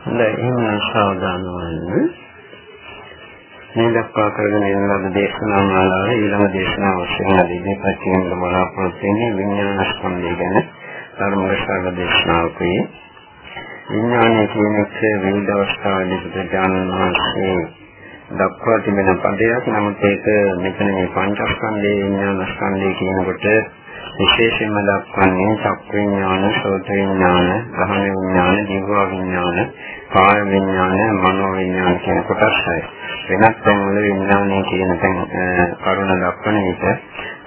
හොඳයි එහෙනම් සාවධාන වන්න. මේ දක්වා කරගෙන යන ලද දේශනා මාලාවේ ඊළඟ දේශනාව වශයෙන් ඉදිරිපත් කිරීම බලාපොරොත්තු වෙන්නේ විඥාන ස්කන්ධය ගැන ධර්ම රසාල දේශනාවකයි. විඥානයේ කියන එක විවිධ අවස්ථාවලදී බුදුජානක වහන්සේ දක්වා තිබෙන පදයක්. නමුත් ඒක මෙතන මේ පංචස්කන්ධයේ විඥාන ස්කන්ධය කියනකොට විශේෂයෙන්ම දක්වන්නේ චක්ක විඥාන, සෝත විඥාන, ගහන විඥාන, ජීව විඥාන, කාය විඥාන, මනෝ විඥාන කියන කොටස්යි. වෙනත් තැන්වල විඥානය කියන තැන් කරුණ දක්වන විට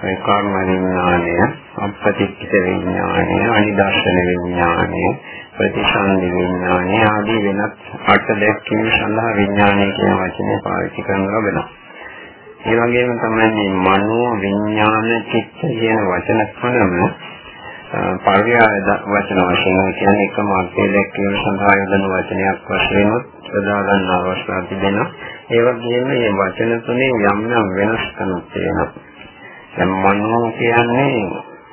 ඒ කර්ම විඥානය, අපපතිච්ච විඥානය, අනිදර්ශන විඥානය, ප්‍රතිසන්දි විඥානය ආදී වෙනත් අර්ථ දැක්වීම සඳහා විඥානය කියන වචනේ පාවිච්චි කරන ලබනවා. ඒ වගේම තමයි මේ මනෝ විඥාන චිත්ත කියන වචන තුනම පරියාය වචන වශයෙන් කියන්නේ එකම අර්ථය දැක්වීම සඳහා යොදන වචනයක් වශයෙන් යොදා ගන්න අවස්ථා තිබෙනවා. ඒ වගේම මේ වචන තුනේ යම් යම් වෙනස්කම් තියෙනවා. දැන් මනෝ කියන්නේ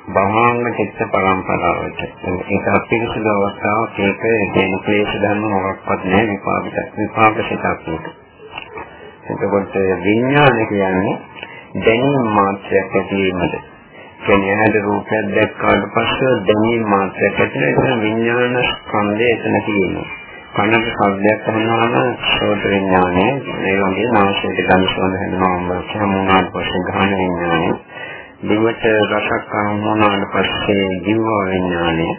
බහාංග චිත්ත පරම්පරාවට. ඒක අපිරිසුදු අවස්ථාවක් ඒක දෙන ක්ලේශ ධර්ම මොකක්වත් නැහැ විපාක විපාක සිතක්. එතකොට විඥාන කියන්නේ දැනීම මාත්‍රයක් ඇතිවීමද. කියන්නේ හැද රූපයක් දැක්කාට පස්සේ දැනීම මාත්‍රයක් ඇතිවෙන එතන විඥාන ස්කන්ධය එතන තියෙනවා. කනක ශබ්දයක් අහනවාම ශෝත විඥානය, ඒ වගේ නාසයට ගඳ සුවඳ හැදෙනවා කියමුනාට පස්සේ ගහන විඥානය. දිවට රසක් අහනවාට පස්සේ ජීව විඥානය.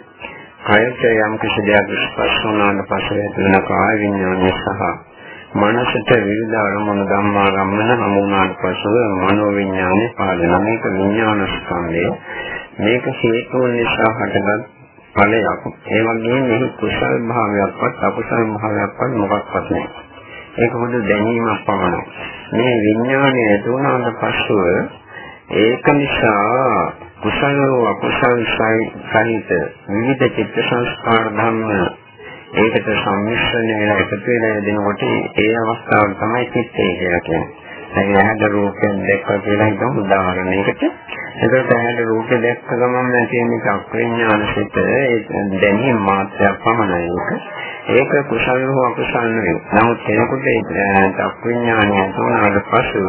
කයට යම් කිසි දෙයක් ස්පර්ශ වුණාට පස්සේ එතන කාය විඥානය සහ මනසට විවිධ අරමුණු ධම්මා ගමන හමු වුණාට පසුව මනෝ විඥානේ පාදන මේක විඥාන ස්කන්ධය. මේක හේතුන් නිසා හටගත් ඵලයක්. ඒ වගේම මේ කුසල් භාවයක්වත් අකුසල් භාවයක්වත් මොකක්වත් නැහැ. ඒක මොකද දැනීමක් පමණයි. මේ විඥානය දුනාට පසුව ඒක නිසා කුසල අකුසල් සහිත විවිධ චිත්ත සංස්කාර ධර්ම ඒකට සම්මිශ්‍රණය වෙලා එකතු වෙලා දෙනකොට ඒ අවස්ථාව තමයි චිත්තය කියලා කියන්නේ. දැන් ඇහැට රූපයෙන් දැක්ක කියලා හිතමු උදාහරණයකට. ඒකට ඇහැට රූපය දැක්ක ගමන් තියෙන චක්‍රඥාන සිත දැනීම මාත්‍රයක් පමණයි ඒක. ඒක කුසල හෝ අකුසල නෙවෙයි. නමුත් කෙනෙකුට ඒ චක්‍රඥානය තුනකට පසුව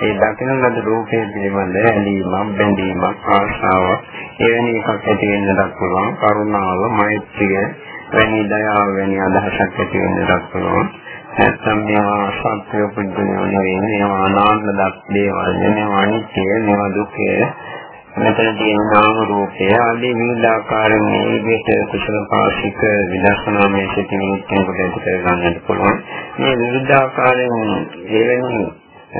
ඒ දකින ලද රූපයේ පිළිබඳ ඇලීමක් බැඳීමක් ආශාවක් එවැනි එකක් ඇති වෙන්නත් පුළුවන්. කරුණාව, මෛත්‍රිය වැනි දයාව වැනි අදහසක් ඇති වෙන්නත් පුළුවන්. නැත්නම් මේවා සත්‍ය පුද්ගලයෝ නෙවෙයි මේවා අනාත්ම දක් දේවල් මේවා අනිත්‍ය මේවා දුක්ඛය මෙතන තියෙන නාම රූපය ආදී විවිධාකාරයෙන් මේ විදිහට කුසල පාසික විදර්ශනාමය සිටින කෙනෙකුට ඇති කර ගන්නට පුළුවන්. මේ විවිධාකාරයෙන් එවැනි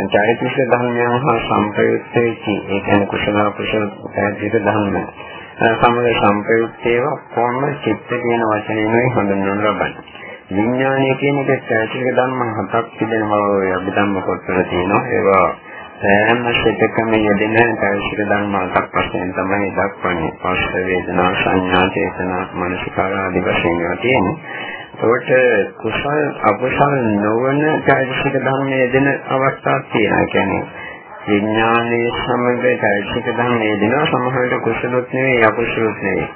චෛතසික ධර්මයන් හා සංප්‍රයුක්ත වෙච්ච ඒ කියන්නේ කුසල කුසල පැහැදිලි ධර්ම සමග සංප්‍රයුක්තේව කොම චිත්ත කියන වචනයෙන් හඳුන්වනු ලබන්නේ. විඥානය කියන එක චෛතසික ධර්ම හතක් තිබෙන බව ඔය අභිධම්ම පොත්වල තියෙනවා. ඒවා සෑම සිතකම යෙදෙන චෛතසික ධර්ම හතක් වශයෙන් තමයි දක්වන්නේ. පස්ස වේදනා සංඥා චේතනා මනසිකාර ආදී වශයෙන් ඒවා තියෙනවා. ඒකට කුසල් අකුසල් නොවන චෛතසික ධර්ම යෙදෙන අවස්ථාවක් තියෙනවා. කියන්නේ විඥානයේ සමග চৈতසික ධර්මයේ දෙනවා සමහරට කුසලොත් නෙවෙයි අකුසලොත් නෙවෙයි.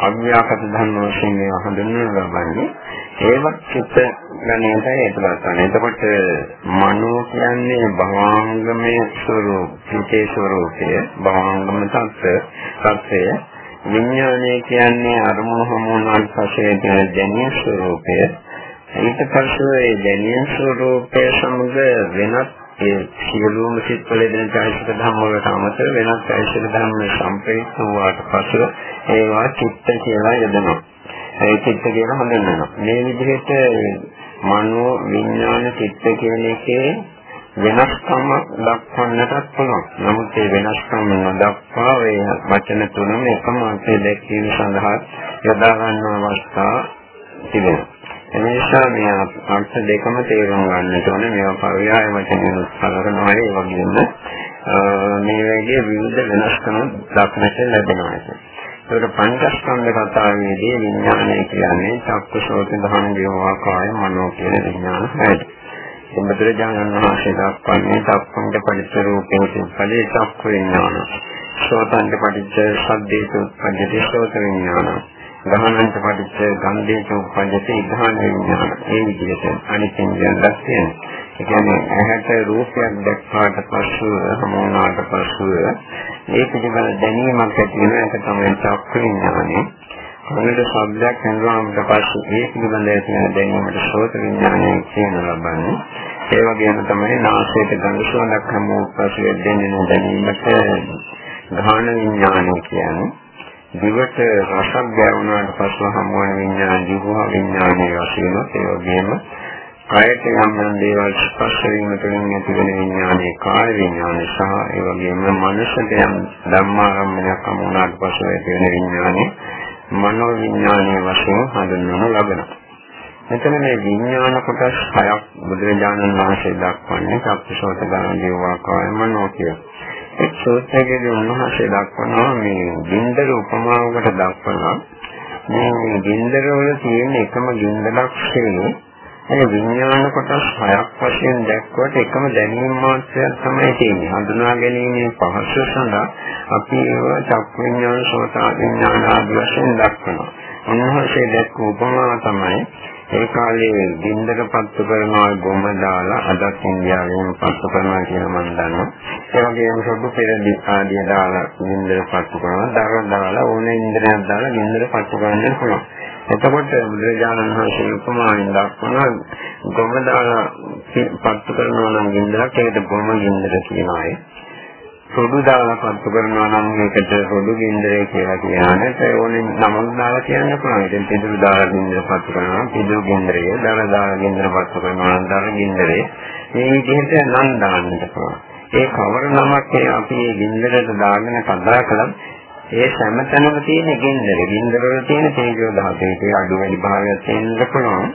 අව්‍යාකත ධර්ම වශයෙන් මේවා හඳුන්වනවා ගන්නේ ඒවත් චිත්ත ගණයටයි ඒකවත් ගන්න. එතකොට මනෝ කියන්නේ භාංගමය ස්වરૂපේ ස්වરૂපය භාංගම තත්ත්වය තත්ත්වය විඥානය කියන්නේ අරමුණු හමුනාන් පස්සේ තියෙන දැනීම් ස්වરૂපය ඊට පස්සේ ඒ දැනීම් ස්වરૂපය සමග වෙනත් ඒ සියලුම සිත්වල දෙන චෛතසික ධර්ම වලට අමතර වෙනත් චෛතසික ධර්ම සම්ප්‍රේක්ෂ වූාට පසු ඒවා චිත්ත කියලා යදනවා. ඒ චිත්ත කියලා හඳුන්වනවා. මේ විදිහට මනෝ විඥාන චිත්ත කියන එකේ වෙනස්කම දක්වන්නටත් පුළුවන්. නමුත් ඒ වෙනස්කම නොදක්වා ඒ වචන තුනම එකම අර්ථය දැක්වීම සඳහා යොදා ගන්න අවස්ථා තිබෙනවා. එනිසා මේ අර්ථ දෙකම තේරුම් ගන්නට ඕනේ. මේවා පරියාය වචනෙන් සලකනවා ඒ වගේම මේ වගේ විවිධ වෙනස්කම් දක්නට ලැබෙනවා. ඒකට පංචස්කන්ධ කතාවේදී විඥානය කියන්නේ චක්කසෝත දහන ජීවවාකාය මනෝ කියන විඥාන හයයි. බුදුරජාණන් වහන්සේ දක්වන්නේ චක්කංග පරිච්ඡ රූපේ සිප්පලේ චක්ක විඥාන. සෝතංග පරිච්ඡ සද්දේ සුප්පජ්ජති සෝත විඥාන. ගහනන්ත පටිච්ච ගන්ධේච උපජ්ජති ගහන විඥාන. ඒ විදිහට අනිත් ඉන්ද්‍රියන්ට තියෙනවා. ඒ කියන්නේ ඇහැට රූපයක් දැක්කාට පස්සෙ හමුනාට පස්සෙ ඒ පිළිබඳ දැනීමක් ඇති වෙන එක තමයි චක්ක විඥානය. කනට ශබ්දයක් හඳුනාගන්නට පස්සේ ඒ පිළිබඳ තියෙන දැනීමට සෝත විඥානය කියන ලබන්නේ. ඒ වගේම තමයි නාසයට ගඳ සුවඳක් හමු පස්සේ දැනෙන දැනීමට ගාහන විඥානය කියන්නේ. දිවට රසක් ගැවුනාට පස්ව හමුවන විඥාන දිවහ විඥානයේ වශයෙන් ඒ වගේම කායට යම් යම් දේවල් ස්පර්ශ වීම තුළින් ඇතිවන විඥානයේ කාය විඥානය සහ ඒ වගේම මනසට යම් ධම්මාරම්මණයක් අමුණාට පසු ඇතිවන විඥානයේ මනෝ විඥානයේ වශයෙන් හඳුන්වනු ලබනවා. මෙතන මේ විඥාන කොටස් හයක් බුදුරජාණන් වහන්සේ දක්වන්නේ සප්පසෝත ගාන දේවා කාය මනෝ කියලා. ඒ සූත්‍රයේදී උන්වහන්සේ දක්වනවා මේ බින්දර උපමාවකට දක්වනවා මේ බින්දර වල තියෙන එකම බින්දරක් ශේනේ මේ විඥාන කොටස් හයක් වශයෙන් දැක්වට එකම දැනීම මාත්‍රයක් තමයි තියෙන්නේ. හඳුනා ගැනීමේ පහසු සඳහා අපි ඒව චක් විඥාන, සෝත විඥාන ආදී වශයෙන් දක්වනවා. උන්වහන්සේ දැක්ව උපමාව තමයි ඒ කාලේ ගින්දර පත්තු කරනවා ගොම දාලා අදත් ඉන්දියාවෙන් පත්තු කරනවා කියලා මම දන්නවා. ඒ වගේම සොඩු පෙරදි ආදී දාලා ගින්දර පත්තු කරනවා. දර දාලා ඕන ඉන්ද්‍රයක් දාලා ගින්දර පත්තු කරන්න පුළුවන්. එතකොට බුදුරජාණන් වහන්සේ උපමාවෙන් දක්වනවා ගොම දාලා පත්තු කරනවා නම් ගින්දරක් ඒකට ගොම ගින්දර කියනවා ඒ. සොඩු දාලා පත්තු කරනවා නම් ඒකට සොඩු ගින්දරේ කියලා කියනවාට ඕනේ නමක් දාලා කියන්න පුළුවන්. ඉතින් පිදුරු දාලා ගින්දර පත්තු කරනවා නම් පිදුරු ගින්දරේ, දර දාලා ගින්දර පත්තු කරනවා නම් දර ගින්දරේ. මේ විදිහට නම් දාන්නට පුළුවන්. ඒ කවර නමක් අපි මේ ගින්දරට දාගෙන කතා කළත් ඒ සම්මතනම තියෙන ගින්දර. ගින්දර වල තියෙන තේජෝ ධාතුවේ ඒ අඩු වැඩි භාවයක් තියෙන්න පුළුවන්.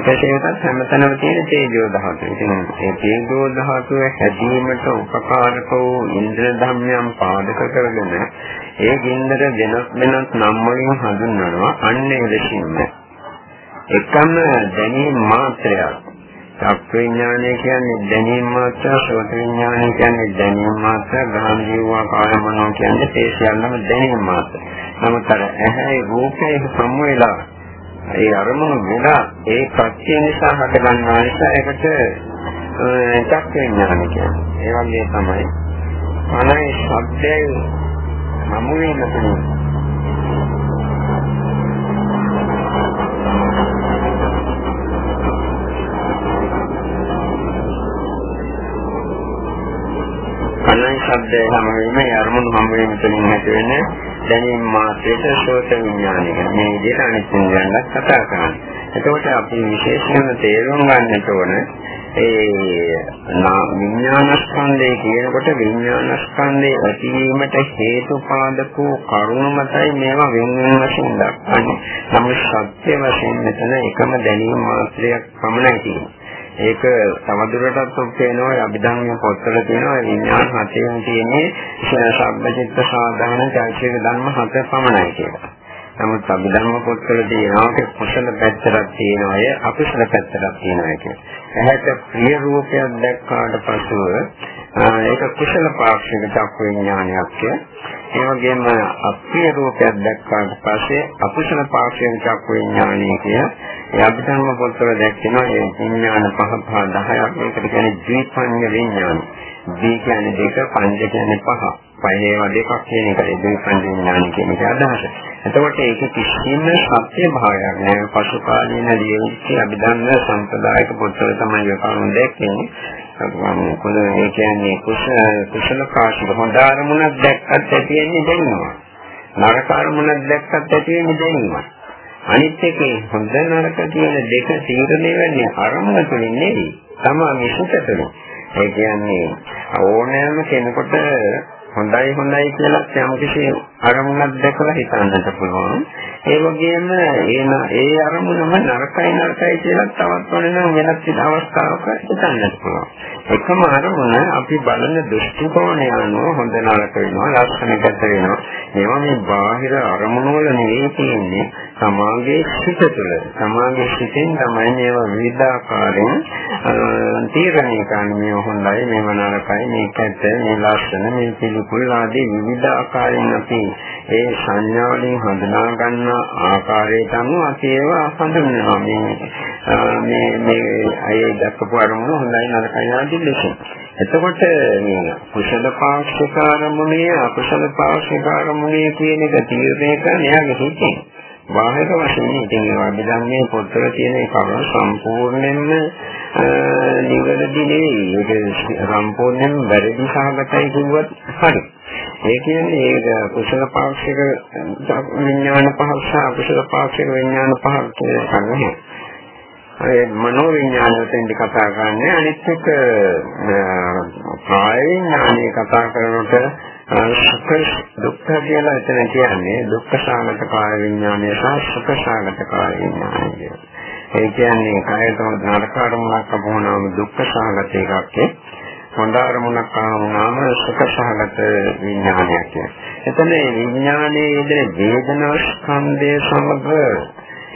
ඒකේකත් සම්මතනම තියෙන තේජෝ ධාතුව. ඉතින් ඒ තේජෝ ධාතුව හැදීමට උපකාරක වූ ඉන්ද්‍ර ධම්මයන් පාදක කරගෙන ඒ ගින්දර වෙනස් වෙනස් නම් වලින් හඳුන්වනවා. අන්න ඒ ලෙසින්ම එකම දැනීම මාත්‍රයක් චක්ක විඥානය කියන්නේ දැනීම මාත්‍ර, සෝත විඥානය කියන්නේ දැනීම මාත්‍ර, ගාම ජීවා කාය මනෝ කියන්නේ ඒ සියල්ලම දැනීම මාත්‍ර. නමුත් අර ඇහැයි රූපේ සම්ම වෙලා ඒ අරමුණු වෙලා ඒ ප්‍රත්‍ය නිසා හට ගන්නා නිසා ඒකට චක්ක විඥානය කියන්නේ. ඒ වගේ තමයි අනයි ශබ්දයේ හමු වෙන තුරු ශබ්දය හැම වෙලේම අරමුණු හැම වෙලේම තුලින් ඇති වෙන්නේ දැනීම මාත්‍රයට ශෝත විඥානය. මේ විදිහට අනිත් ඉන්ද්‍රයන්වත් කතා කරන්නේ. එතකොට අපි විශේෂයෙන්ම තේරුම් ගන්නට ඕන ඒ විඥානස්කන්ධය කියනකොට විඥානස්කන්ධයේ ඇතිවීමට හේතුපාදක කරුණු මතයි මේවා වෙන වෙන වශයෙන් දක්වන්නේ. නමුත් සත්‍ය වශයෙන් මෙතන එකම දැනීම මාත්‍රයක් පමණයි තියෙන්නේ. ඒක තවදුරටත් පේනවා අභිධර්ම පොත්වල තියෙනවා විඥාන හතෙන් තියෙන්නේ සබ්බචිත්ත සාධාන චෛත්‍යක ධර්ම හත පමණයි කියලා. නමුත් අභිධර්ම පොත්වල තියෙනවා කුසල පැත්තක් තියෙනවා අය අකුසල පැත්තක් තියෙනවා කියලා. එහෙත් ප්‍රිය රූපයක් දැක්කාට පසුව ඒක කුසල පාක්ෂික චක්ක විඥානයක් ඒ වගේම අප්‍රිය රූපයක් දැක්කාට පස්සේ අකුසල පාක්ෂික චක්ක විඥානය කිය ඒ අභිධර්ම පොත්වල දැක්වෙනවා ඒ විඥාන පහ පහ 10ක් මේකට කියන්නේ ද්විපඤ්ඤ විඥාන. ද්වි කියන්නේ දෙක, පංච කියන්නේ පහ. පහේ වගේ එකක් කියන එකයි ද්විපඤ්ඤ විඥාන කියන එක අදහස. එතකොට ඒක කිසිම සත්‍ය භාවයක් නෑ. පසු කාලීන ලියවිච්ච අභිධර්ම සම්ප්‍රදායික පොත්වල තමයි ඒක දැක්වෙන්නේ. මොකද ඒ කියන්නේ කුසල කුසල කාශික හොඳ අරමුණක් දැක්කත් ඇති වෙන්නේ දැනෙනවා. නරක අරමුණක් දැක්කත් ඇති වෙන්නේ දැනෙනවා. අනිත් එකේ හොඳ නරක කියන දෙක තීරණය වෙන්නේ අරමුණ තුලින් නෙවෙයි. තමා මිසුත තුලින්. ඒ කියන්නේ ඕනෑම කෙනෙකුට හොඳයි හොඳයි කියලා යම් කිසි අරමුණක් දැකලා හිතන්නට පුළුවන්. ඒ වගේම ඒ ඒ අරමුණම නරකයි නරකයි කියලා තවත් වෙනම වෙනත් අවස්ථාවක හිතන්නට පුළුවන්. එකම අරමුණ අපි බලන දෘෂ්ටි කෝණය අනුව හොඳ නරක වෙනවා, ලක්ෂණ ගැට වෙනවා. ඒවා මේ බාහිර අරමුණු වල නෙවෙයි තියෙන්නේ. සමාගයේ සිත තුළ. සමාගයේ සිතෙන් තමයි මේවා විවිධාකාරයෙන් තීරණය කරන්නේ මේ හොඳයි මේ මනාරකයි මේක ඇත්ත මේ ලස්සන මේ පිළිකුල් ආදී විවිධ ආකාරයෙන් අපි ඒ සංඥා වලින් හඳුනා ගන්න ආකාරයට අනුව අපි ඒවා හඳුන්වනවා මේ මේ මේ අය දක්වපු අරමුණ හොඳයි නරකයි ආදී ලෙසින්. එතකොට මේ කුසල පාක්ෂික අරමුණේ අකුසල පාක්ෂික අරමුණේ කියන එක තීරණය කරන්නේ එයාගේ හිතේ. බාහිර වශයෙන් ඉතින් ඒ වගේ දැන් මේ පොතේ තියෙන ඒ කරුණ සම්පූර්ණයෙන්ම නිවැරදි නෙවෙයි. ඒක සම්පූර්ණයෙන්ම වැරදි සහගතයි කිව්වත් හරි. ඒ කියන්නේ ඒක කුසල පාක්ෂික විඥාන පහ සහ අකුසල පාක්ෂික විඥාන පහ කියන්නේ. ඒ මනෝ විඥානයෙන් කතා කරන්නේ අනිත් එක කාය විඥානය කතා කරනකොට සුඛ දුක්ඛ කියලා එතන කියන්නේ දුක්ඛ සාගත කාය විඥානය සහ සුඛ සාගත කාය විඥානය කියලා. ඒ කියන්නේ කායතම නරක අරමුණක් අපෝනාම දුක්ඛ සාගත එකක් හොඳ අරමුණක් ආවම සුඛ සාගත විඥානයක් කියන්නේ. එතන විඥානයේ ඉඳන් වේදනා ස්කන්ධය සමග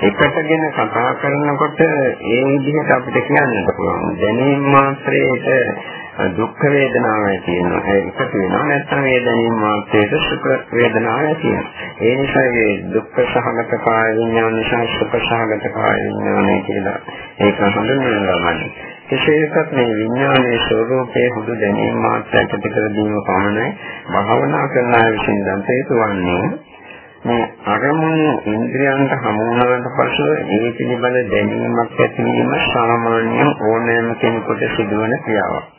එකටගෙන කතා කරනකොට ඒ විදිහට අපිට කියන්නත් පුළුවන්. දැනීම මාත්‍රයේට දුක් වේදනාවක් තියෙනවා. ඒකට වෙනවා නැත්නම් ඒ දැනීම මාත්‍රයට සුඛ වේදනාවක් තියෙනවා. ඒ නිසා මේ දුක් සහගත කාය විඥාන සහ සුඛ සහගත කාය විඥානය කියලා ඒක හඳුන්වනවා. කෙසේකත් මේ විඥානයේ ස්වરૂපයේ හුදු දැනීම මාත්‍රයට පිටර දීම පමණයි භාවනා කරන අය විසින් දන්ත යුතුවන්නේ මේ අරමුණු ඉන්ද්‍රියන්ට හමු වුණාට පසු ඒ පිළිබඳ දැනීමක් ඇතිවීම සාමාන්‍ය ඕනෑම කෙනෙකුට සිදුවන ක්‍රියාවක්.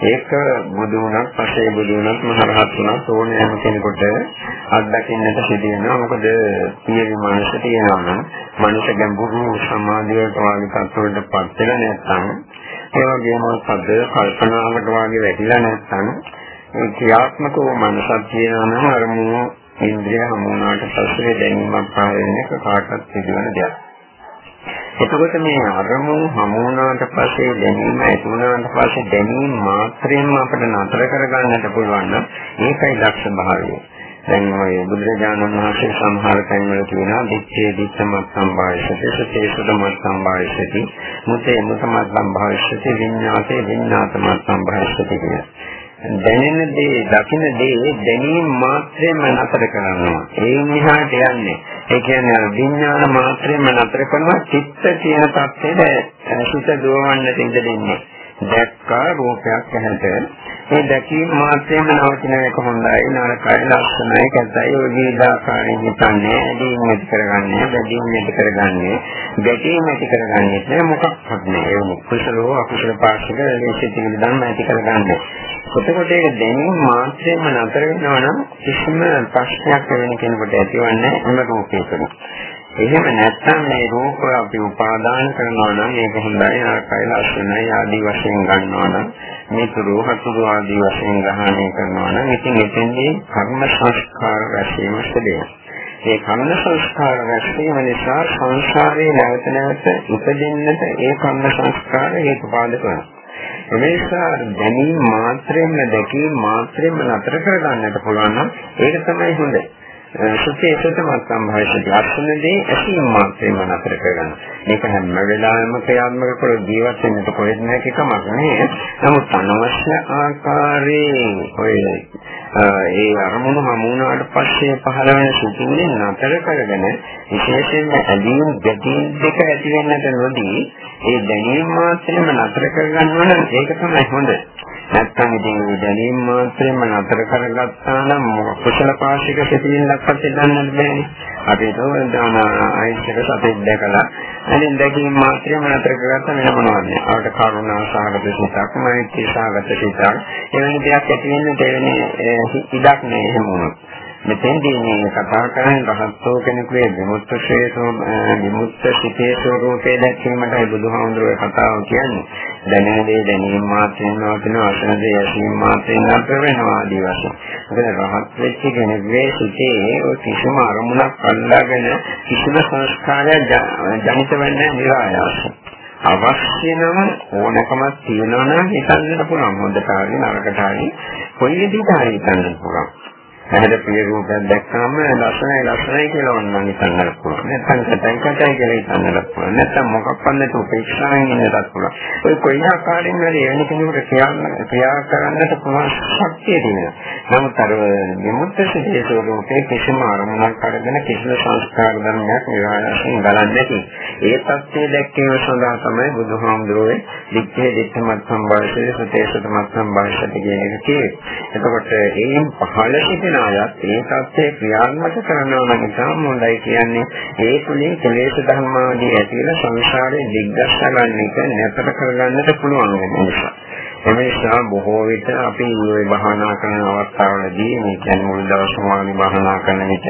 ඒක බුදු වුණත් පස්සේ බුදු වුණත් මහරහත් වුණත් ඕනෑම කෙනෙකුට අත්දකින්නට සිදු වෙනවා. මොකද පියවි මනස තියෙනවා නම් මනස ගැඹුරු සමාධියට වාගේ තත්ත්වයකට පත් වෙලා නැත්නම් ඒ වගේම පද කල්පනාවකට වාගේ වැටිලා නැත්නම් ඒ ක්‍රියාත්මක වූ මනසක් තියෙනවා නම් අරමුණු ඉන්ද්‍රිය හමුනාට පස්සේ දැනීමක් පහළ වෙන එක කාටවත් සිදුවන දෙයක්. එතකොට මේ අරමුණු හමු වුණාට පස්සේ දැනීම ඇති වුණාට පස්සේ දැනීම මාත්‍රයෙන්ම අපිට නතර කරගන්නට පුළුවන් නම් ඒකයි දක්ෂ භාවය. දැන් ඔය බුදුරජාණන් වහන්සේ සමහර තැන්වල කියනවා දිත්තේ දිත්තමත් සම්භාවිතේ සතේ සුදමත් සම්භාවිතේ මුතේ මුතමත් සම්භාවිතේ විඤ්ඤාතේ විඤ්ඤාතමත් සම්භාවිතේ කියලා. දැනෙන දේ, දකින දේ දැනීම මාත්‍රයෙන්ම නතර කරනවා. ඒ නිහාට යන්නේ. ඒ කියන්නේ විඥාන මාත්‍රයෙන්ම නතර කරනවා චිත්ත කියන තත්ත්වෙට සිත දුවවන්නට ඉඩ දෙන්නේ. දැක්කා රූපයක් ඇහැට. මේ දැකීම මාත්‍රයෙන්ම නවතින එක හොඳයි නරකයි ලක්ෂණයි කැතයි ඔය විවිධාකාරයෙන් හිතන්නේ ඇදීම් ඇති කරගන්නේ බැඳීම් ඇති කරගන්නේ ගැටීම් ඇති කරගන්නේ නෑ මොකක්වත් නෑ ඒ කුසලෝ අකුසල පාක්ෂික ලේසිත විදන් ඇති කරගන්නේ. එතකොට ඒක දැනීම මාත්‍රයෙන්ම නතර වෙනවා නම් කිසිම ප්‍රශ්නයක් වෙන කෙනෙකුට ඇතිවන්නේ එම රූපේ තුළ එහෙම නැත්නම් මේ රූප අපි උපාදාන කරනවා නම් මේක හොඳයි නරකයි ලස්සනයි ආදී වශයෙන් ගන්නවා නම් මේ තුරු හතුරු ආදී වශයෙන් ග්‍රහණය කරනවා නම් ඉතින් එතෙන්දී කර්ම සංස්කාර රැස්වීම සිදුවේ. ඒ කර්ම සංස්කාර රැස්වීම නිසා සංසාරේ නැවත නැවත ඉපදෙන්නට ඒ කර්ම සංස්කාර හේතුපාදක වෙනවා. එනිසා දැනීම මාත්‍රයෙන්ම දැකීම මාත්‍රයෙන්ම නතර කරගන්නට පුළුවන් නම් ඒක තමයි හොඳයි. සුඛේ සුතමත් සම්භාවිත ලක්ෂණදී ඇසීම මාත්‍රේම නතර කරගන්න. මේක හැම වෙලාවෙම ක්‍රියාත්මක කර ජීවත් වෙන්නට කොහෙත් නැති කමක් නේ. නමුත් අනවශ්‍ය ආකාරයේ ඔය ඒ අරමුණු හමුුණාට පස්සේ පහළ වෙන සුතුනේ නතර කරගෙන විශේෂයෙන්ම ඇදීම් ගැටීම් දෙක ඇති වෙන්නට නොදී ඒ දැනීම මාත්‍රේම නතර කරගන්නවා නම් ඒක තමයි හොඳ. නැත්තම් ඉතින් දැනීම මාත්‍රයෙන්ම නතර කරගත්තා නම් කුසල පාශික සිතිවිල්ලක් පස්සේ දන්නත් බෑනේ. අපි ඒක දාන අයිතික සතෙක් දැකලා අනින් දැකීම මාත්‍රයෙන්ම නතර කරගත්තා වෙන මොනවද? ආවට කරුණා සාගත සිතක්, මෛත්‍රී සාගත සිතක්, එවැනි දෙයක් ඇති වෙන්න දෙවෙනි ඉඩක් නෑ එහෙම වුණොත්. මෙතෙන්දී මේ කතා කරන්නේ රහත්ෝ කෙනෙකුගේ විමුක්ත ශේෂෝ විමුක්ත සිතේ ස්වરૂපේ දැක්වීමටයි බුදුහාමුදුරුවෝ කතාව කියන්නේ. දැනෙන දේ දැනීම මාත්‍රෙන් නවතින වචන දේ ඇසීම මාත්‍රෙන් නතර වෙනවා ආදී වශයෙන්. මොකද රහත් වෙච්ච කෙනෙකුගේ සිතේ ඔය කිසිම අරමුණක් අල්ලාගෙන කිසිම සංස්කාරයක් ජනිත වෙන්නේ නිරායාසයි. අවශ්‍ය නම් ඕනකමක් තියෙනවා නම් හිතන්නට පුළුවන්. හොඳට හරි නරකට හරි කොයි විදිහට හරි හිතන්නට පුළුවන්. ඇහැට ප්‍රිය රූපයක් දැක්කම ලස්සනයි ලස්සනයි කියලා වුණා හිතන්නත් පුළුවන්. නැත්නම් කතයි කතයි කියලා හිතන්නත් පුළුවන්. නැත්නම් මොකක්වත් නැතුව උපේක්ෂාවෙන් ඉන්නත් පුළුවන්. ඔය කොයි ආකාරයෙන් හරි එවැනි කෙනෙකුට කියන්න ක්‍රියා කරන්නට පුළුවන් ශක්තිය තියෙනවා. නමුත් අර විමුක්ත සිතේ ස්වરૂපේ කිසිම අරමුණක් අරගෙන කිසිම සංස්කාර ධර්මයක් නිරාශයෙන් ගලන්නේ නැති. ඒ தත්ත්වය දැක්කීම සඳහා තමයි බුදුහාමුදුරුවෝ දික්කේ දික්කමත් සම්භාෂයේ සතේසතමත් සම්භාෂයට කියන එක කියේ. එතකොට ඒන් පහළ සිටින අයත් ඒ தත්ත්වයේ ක්‍රියාත්මක කරනවා නම් ඉතාම හොඳයි කියන්නේ ඒ තුලින් කෙලෙස් ධර්මාදී ඇතිවලා සංසාරේ දිග්ගස්ස ගන්න එක නැතර කරගන්නට පුළුවන් වෙන නිසා. එනිසා බොහෝ විට අපි මේ භාවනා කරන අවස්ථාවලදී මේ කියන්නේ මුල් දවසම වගේ භාවනා කරන විට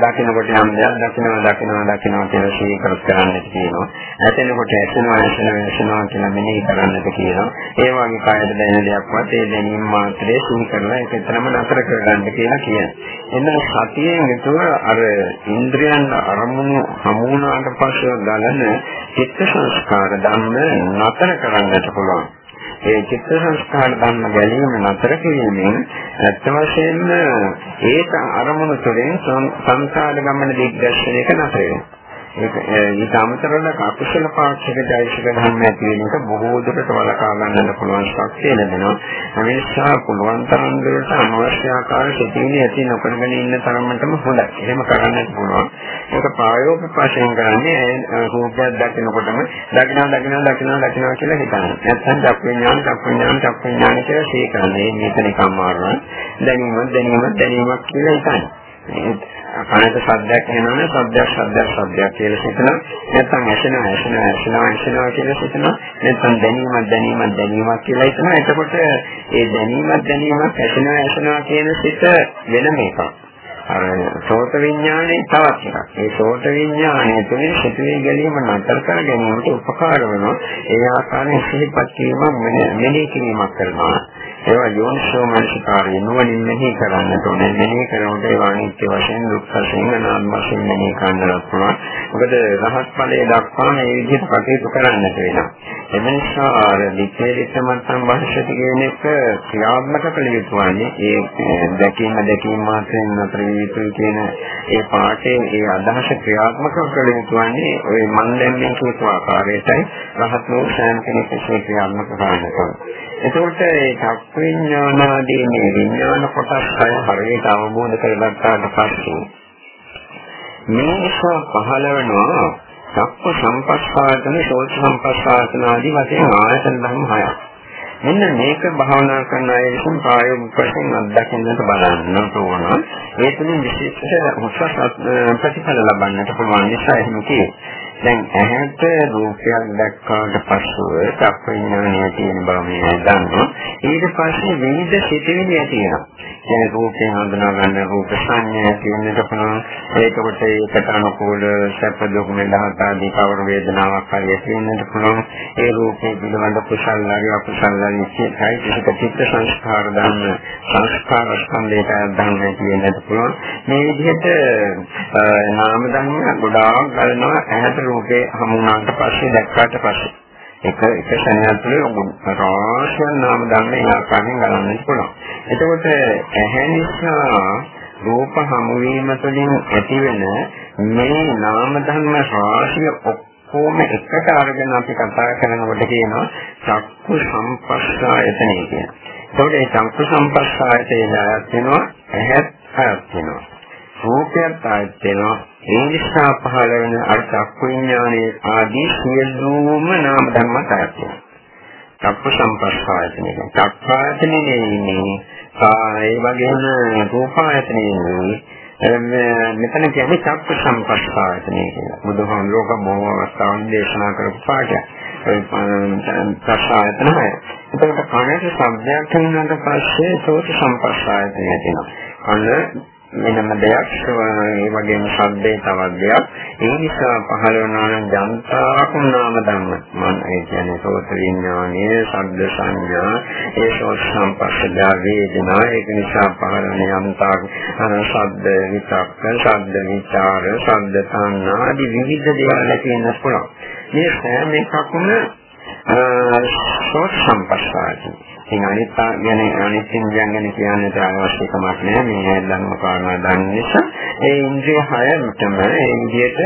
දකින්නකොට යම් දෙයක් දකින්නවා දකින්නවා දකින්නවා කියලා සීකර කරන්නට කියනවා. ඇතෙනකොට ඇසෙනවා ඇසෙනවා ඇසෙනවා කියලා මෙනෙහි කරන්නට කියනවා. ඒ වගේ කායද දැනෙන දෙයක්වත් ඒ දැනීම මාත්‍රේ සීකර කරලා ඒක තරම නතර කරගන්න කියලා කියනවා. එන්න සතියෙන් යුතුව අර ඉන්ද්‍රියන් අරමුණු හමු වුණාට පස්සේ ගලන චිත්ත සංස්කාර ධර්ම නතර කරන්නට පුළුවන්. ඒ චිත්ත සංස්කාර ධර්ම ගැලීම නතර කිරීමෙන් ඇත්ත වශයෙන්ම ඒක අරමුණු තුළින් සංසාර ගමන දිග්දර්ශනයක නතර වෙනවා. ඒක ඊට අමතරව අකුසල පාක්ෂික දෛශික ධර්ම ඇති වෙන එක බොහෝ දුරට වළකා ගන්නට පුළුවන් ශක්තිය ලැබෙනවා. ඒ නිසා පුළුවන් තරම් දුරට අනවශ්‍ය ආකාර සිතිවිලි ඇති නොකරගෙන ඉන්න තරමටම හොඳයි. එහෙම කරන්නත් පුළුවන්. ඒක ප්‍රායෝගික වශයෙන් කරන්නේ රූපයක් දකිනකොටම දකිනවා දකිනවා දකිනවා දකිනවා කියලා හිතනවා. නැත්නම් චක්ක විඥාන චක්ක විඥාන චක්ක විඥාන කියලා ශේ කරන්නේ. මේක නිකම්ම අරනවා. දැනීමක් දැනීමක් දැනීමක් කියලා හිතන්නේ. කනට ශබ්දයක් එනවනේ ශබ්දයක් ශබ්දයක් ශබ්දයක් කියලා හිතනවා නැත්නම් ඇසෙනවා ඇසෙනවා ඇසෙනවා ඇසෙනවා කියලා හිතනවා නැත්නම් දැනීමක් දැනීමක් දැනීමක් කියලා හිතනවා එතකොට ඒ දැනීමක් දැනීමක් ඇසෙනවා ඇසෙනවා කියන සිත වෙනම එකක් අර සෝත විඥානේ තවත් එකක්. ඒ සෝත විඥානය තුළින් සිතුවේ ගැලීම නතර කර ගැනීමට උපකාර වෙනවා. ඒ ආකාරයෙන් සිහිපත් කිරීමක් මෙනෙහි කිරීමක් කරනවා. ඒවා යෝනිසෝ මනසිකාරය නුවණින් මෙහි කරන්නට ඕනේ. මෙහි කරනකොට ඒවා අනිත්‍ය වශයෙන් දුක්ඛ වශයෙන් අනාත්ම වශයෙන් මෙහි කරන්නට පුළුවන්. මොකද රහත් ඵලයේ දක්වා මේ විදිහට කටයුතු කරන්නට වෙනවා. එමණිසා ආර විචේරිතමත්සම් වංශති කියන එක ක්‍රියාත්මක කළ යුතු වන්නේ ඒ දැකීම දැකීම මාත්‍රෙන් නතර විය යුතු කියන ඒ පාඩේ ඒ අදහස ක්‍රියාත්මක කළ යුතු වන්නේ ওই මන් දැන් මේ කියපු ආකාරයටයි රහත් වූ සෑම කෙනෙක් ඒ ක්‍රියාත්මක කරන්නට ඕනේ. එතකොට ඒ චක්ක විඥානාදී මේ විඥාන කොටස් හය හරියට අවබෝධ කරගත්තාට පස්සේ මේ නිසා පහළ වෙනවා චක්ක සම්පස්සායතන, සෝත සම්පස්සායතන ආදී වශයෙන් ආයතන ධර්ම හයක්. මෙන්න මේක භාවනා කරන අය විසින් ප්‍රායෝගික වශයෙන් අත්දකින්නට බලන්න ඕන. ඒ තුලින් විශේෂ උත්සාහ ප්‍රතිඵල ලබන්නට පුළුවන් නිසා එහෙම කියේ. දැන් ඇහැට රූපයක් දැක්කාට පස්සෙ චක්ක විඥානය තියෙන බව මේ දන්නවා. ඊට පස්සේ විවිධ සිතිවිලි ඇති වෙනවා. ඒ රූපේ හඳුනා ගන්න රූප සංඥා කියන්නට පුළුවන්. ඒකකොට ඒකට අනුකූල සැප දුක මෙලහත ආදී කවර වේදනාවක් හරි ඇති වෙන්නට පුළුවන්. ඒ රූපේ පිළිබඳ කුසල් හරි අකුසල් හරි සිතයි ඒක චිත්ත සංස්කාර ධර්ම සංස්කාර ස්කන්ධයට ධර්ම ඇති වෙන්නට පුළුවන්. මේ විදිහට නාම ධර්ම ගොඩාක් ගලනවා ඇහැට රූපේ හමු වුණාට පස්සේ දැක්කාට පස්සේ එක එක ශරණයක් තුළ රාශියක් නාම ධර්ම ඒ ආකාරයෙන් ගලන්නත් පුළුවන්. එතකොට ඇහැ නිසා රූප හමු වීම තුළින් ඇතිවෙන මේ නාම ධර්ම රාශිය ඔක්කොම එකට අරගෙන අපි කතා කරනකොට කියනවා චක්කු සම්පස්සායතනෙ කියන. එතකොට මේ චක්කු සම්පස්සායතනය වෙනවා ඇහත් හයක් වෙනවා. රූපයක් ආයත් වෙනවා ඒ නිසා පහළ වෙන අර චක්කු විඥානයේ ආදී සියලුම නාම ධර්ම තරතියි. චක්ක සම්පස්සායතනෙ. චක්කායතනෙ ඉන්නේ ඒ වගේම රූපායතනෙ මෙතන කියන්නේ චක්ක සම්පස්සායතනෙ කියලා. බුදුහාමුදුරුවෝ බොහෝ අවස්ථාවන් දේශනා කරපු පාඩයක්. ඒ ප්‍රසආයතන හය. එතකොට කනට ශබ්දයක් කියනකට පස්සේ සෝත සම්පස්සායතනය තියෙනවා. කන වෙනම දෙයක් ඒ වගේම ශබ්දේ තවත් දෙයක්. ඒ නිසා පහළ වෙනා නම් ජනතාවකුන් නාම ධම්ම. මම ඒ කියන්නේ සෝත විඥානයේ ශබ්ද සංඥා ඒ සෝත සම්පස්සදා වේදනා ඒක නිසා පහළ වෙන යම්තාවක ශබ්ද විතක්ක ශබ්ද විචාර ශබ්ද සංඥා ආදී විවිධ දේවල් ඇති වෙනස් පුළුවන්. මේ සෑම එකක්ම සෝත සම්පස්සාදී. ඉතින් අනිත් ගැන අනිත් ඉන්ද්‍රියන් ගැන කියන්නට අවශ්‍ය කමක් නැහැ. මේ ධර්ම කාරණා දන්න නිසා ඒ ඉන්ද්‍රිය හයමතම ඒ විදිහට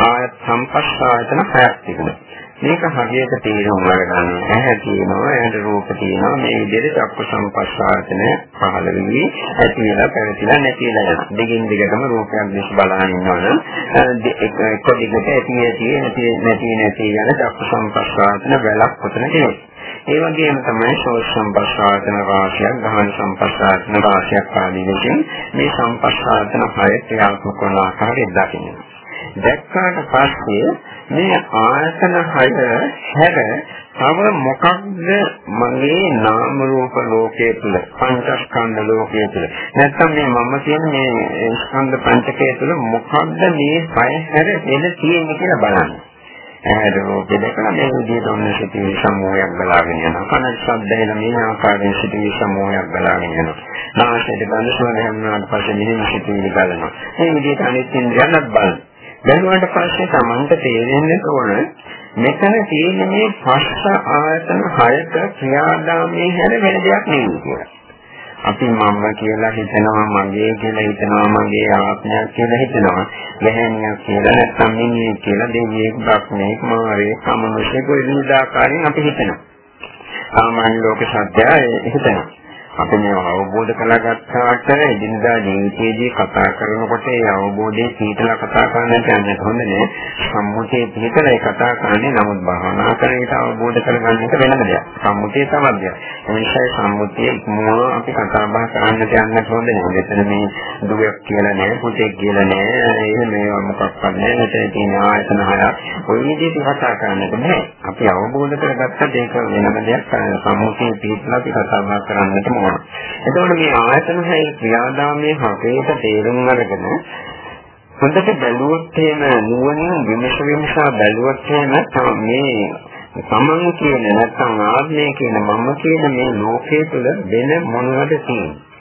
ආයත් සම්පස්සායතන හයක් තිබුණා. මේක හරියට තේරුම් අරගන්න. ඇහැ තියෙනවා, ඇහැට රූප තියෙනවා. මේ විදිහට චක්ක සම්පස්සායතන පහළ වෙවි ඇති වෙලා පැවතිලා නැති වෙලා යනවා. දෙකින් දිගටම රූපයක් දිස් බලන ඉන්නවනම් එක එක දිගට ඇති ඇති නැති නැති නැති යන චක්ක සම්පස්සායතන වැලක් පොතන තියෙනවා. ඒ වගේම තමයි ශෝෂ සම්පස්සායතන රාශියක්, ගහන සම්පස්සායතන රාශියක් ආදී වශයෙන් මේ සම්පස්සායතන හය ක්‍රියාත්මක වන ආකාරය දකින්න. දැක්කාට පස්සේ මේ ආයතන හය හැර තව මොකක්ද මගේ නාම රූප ලෝකයේ තුල පංචස්කන්ධ ලෝකයේ තුල නැත්නම් මේ මම කියන මේ ස්කන්ධ පංචකය තුල මොකක්ද මේ හය හැර වෙන තියෙන්නේ කියලා බලන්න. ඇහැට රූපේ දැකලා මේ විදිහට ඔන්න සිටිවි සමූහයක් බලාගෙන යනවා. කන ශබ්දයෙන් මේ ආකාරයෙන් සිටිවි සමූහයක් බලාගෙන යනවා. නාසයට ගඳ සුවඳ හැමනාට පස්සේ මෙහෙම සිටිවි බලනවා. මේ විදිහට අනිත් ඉන්ද්‍රියන්වත් බලනවා. බැලුවාට පස්සේ Tamanට තේරෙන්න ඕන මෙතන තියෙන මේ පස්ස ආයතන හයක ක්‍රියාදාමයේ හැර වෙන දෙයක් නෙවෙයි කියලා. අපි මම කියලා හිතනවා මගේ කියලා හිතනවා මගේ ආත්මයක් කියලා හිතනවා ගැහණියක් කියලා නැත්නම් මිනිහෙක් කියලා දෙවියෙක් බ්‍රහ්මෙක් මාරේ කමනුෂ්‍ය කොයි විදිහාකාරයෙන් අපි හිතනවා. සාමාන්‍ය ලෝක සත්‍යය හිතනවා. අපි මේ අවබෝධ කරගත්තාට එදිනදා ජීවිතයේදී කතා කරනකොට ඒ අවබෝධයේ සීතල කතා කරන්නට යන්නේ හොඳ නෑ. සම්මුතියේ පිටරේ කතා කරන්නේ නමුත් භාවනා කරේට අවබෝධ කරගන්නට වෙනම දෙයක්. සම්මුතිය තමයි. ඒ නිසා සම්මුතිය ඉක්මවා අපි කතා බහ කරන්නට යන්නට හොඳ නෑ. මෙතන මේ දුවක් කියලා නෑ, පුතෙක් කියලා නෑ. ඒ මේ මොකක්වත් නෑ. මෙතන තියෙන ආයතන හයක් ඔය විදිහට කතා කරන්නට බෑ. අපි අවබෝධ කරගත්තට ඒක වෙනම දෙයක්. සම්මුතියේ පිටලා අපි කතා බහ කරන්නට ඕන. එතකොට මේ ආයතන හයේ ක්‍රියාදාමයේ හකේට තේරුම් අරගෙන හොඳට බැලුවොත් එහෙම නුවණින් විමස විමසා බැලුවොත් එහෙම මේ තමන් කියන නැත්නම් ආත්මය කියන මම කියන මේ ලෝකයේ තුල වෙන මොනවද තියෙන්නේ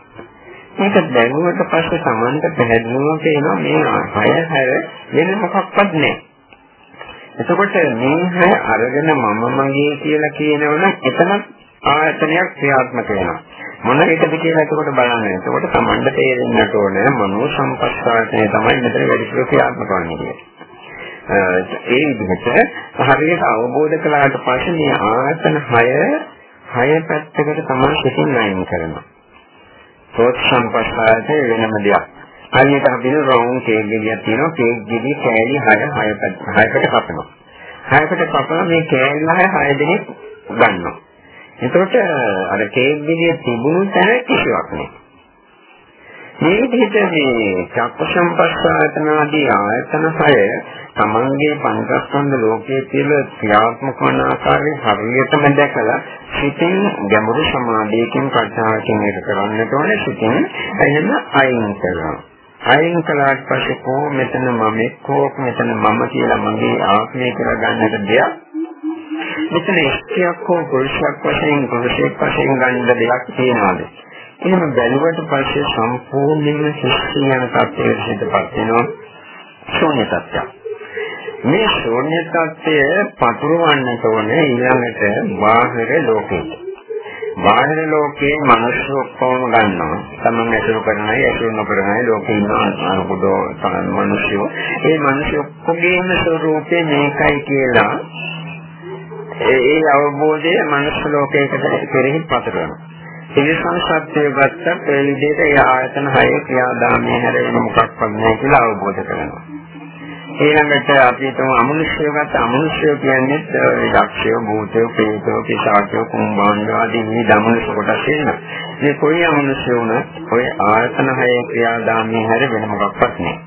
මේක දැනුවට පස්සේ Tamanට පැහැදිලිවම පේනවා මේ හය හැර වෙන මොකක්වත් නැහැ. එතකොට මේ හය අරගෙන මම මගේ කියලා කියනවනම් එතන ආයතනයක් ක්‍රියාත්මක වෙනවා. මොන එකද කියලා එතකොට බලන්න. එතකොට Tamanda තේරෙන්නට ඕනේ මනෝ සංපස්සාරණය තමයි මෙතන වැඩිපුර ක්‍රියාත්මක වන්නේ කියන්නේ. ඒ විදිහට හරියට අවබෝධ කළාට පස්සේ මේ ආයතන 6 6 පැත්තකට තමයි සිතින් අයින් කරනවා. සෝත් සංපස්සාරණය වෙනම දෙයක්. හරියට අපි රවුම් කේක් ගෙඩියක් තියෙනවා කේක් ගෙඩිය කෑලි 6 6 6කට කපනවා. 6කට කපලා මේ කෑලි 6 6 දෙනෙක් ගන්නවා. එතකොට අර කේක් ගෙඩිය තිබුණු තැන කිසිවක් නෑ. මේ විදිහට මේ චක්කසම්පස්සායතන ආදී ආයතන හය තමන්ගේ පංචස්කන්ධ ලෝකයේ තියෙන ක්‍රියාත්මක වන ආකාරය හරියටම දැකලා සිතින් ගැඹුරු සමාධියකින් ප්‍රඥාවකින් ඒක කරන්නට ඕනේ සිතින් එහෙම අයින් කරනවා. අයින් කළාට පස්සේ කො මෙතන මම එක්කෝ මෙතන මම කියලා මගේ ආත්මය කියලා ගන්නට දෙයක් මෙතන ස්ත්‍රියක් හෝ පුරුෂයෙක් වශයෙන් පුරුෂයෙක් වශයෙන් ගන්න දෙයක් තියනවාද? එහෙම බැලුවට පස්සේ සම්පූර්ණයෙන්ම ශිෂ්‍ය යන තත්ත්වයට සිදුපත් වෙනවා ශූන්‍ය තත්ත්වයක්. මේ ශූන්‍ය තත්ත්වය පතුරවන්නට ඕනේ ඊළඟට බාහිර ලෝකෙට. බාහිර ලෝකයේ මිනිස්සු ඔක්කොම ගන්නවා. තමන් ඇසුරු කරන අය ඇසුරු නොකරන අය ලෝකේ ඉන්න අනුකූලව තමයි මිනිස්සු. ඒ මිනිස්සු ඔක්කොගේම ස්වરૂපේ මේකයි කියලා ඒ අවබෝධය මනුෂ්‍ය ලෝකයකට කෙරෙහි පතරනවා. තිරිසන් සත්‍යය ගත්තත් ඒ විදිහට ඒ ආයතන හයේ ක්‍රියාදාමයේ හැර වෙන මොකක්වත් නැහැ කියලා අවබෝධ කරනවා. ඊළඟට අපි තුමු අමනුෂ්‍යය ගත්ත අමනුෂ්‍යය කියන්නේ යක්ෂය, භූතය, ප්‍රේතය, පිශාචය, කුම්භාණ්ඩ ආදී මේ ධම්මනුෂ්‍ය කොටස් වෙනවා. මේ කොයි අමනුෂ්‍ය වුණත් ඔය ආයතන හයේ ක්‍රියාදාමයේ හැර වෙන මොකක්වත් නැහැ.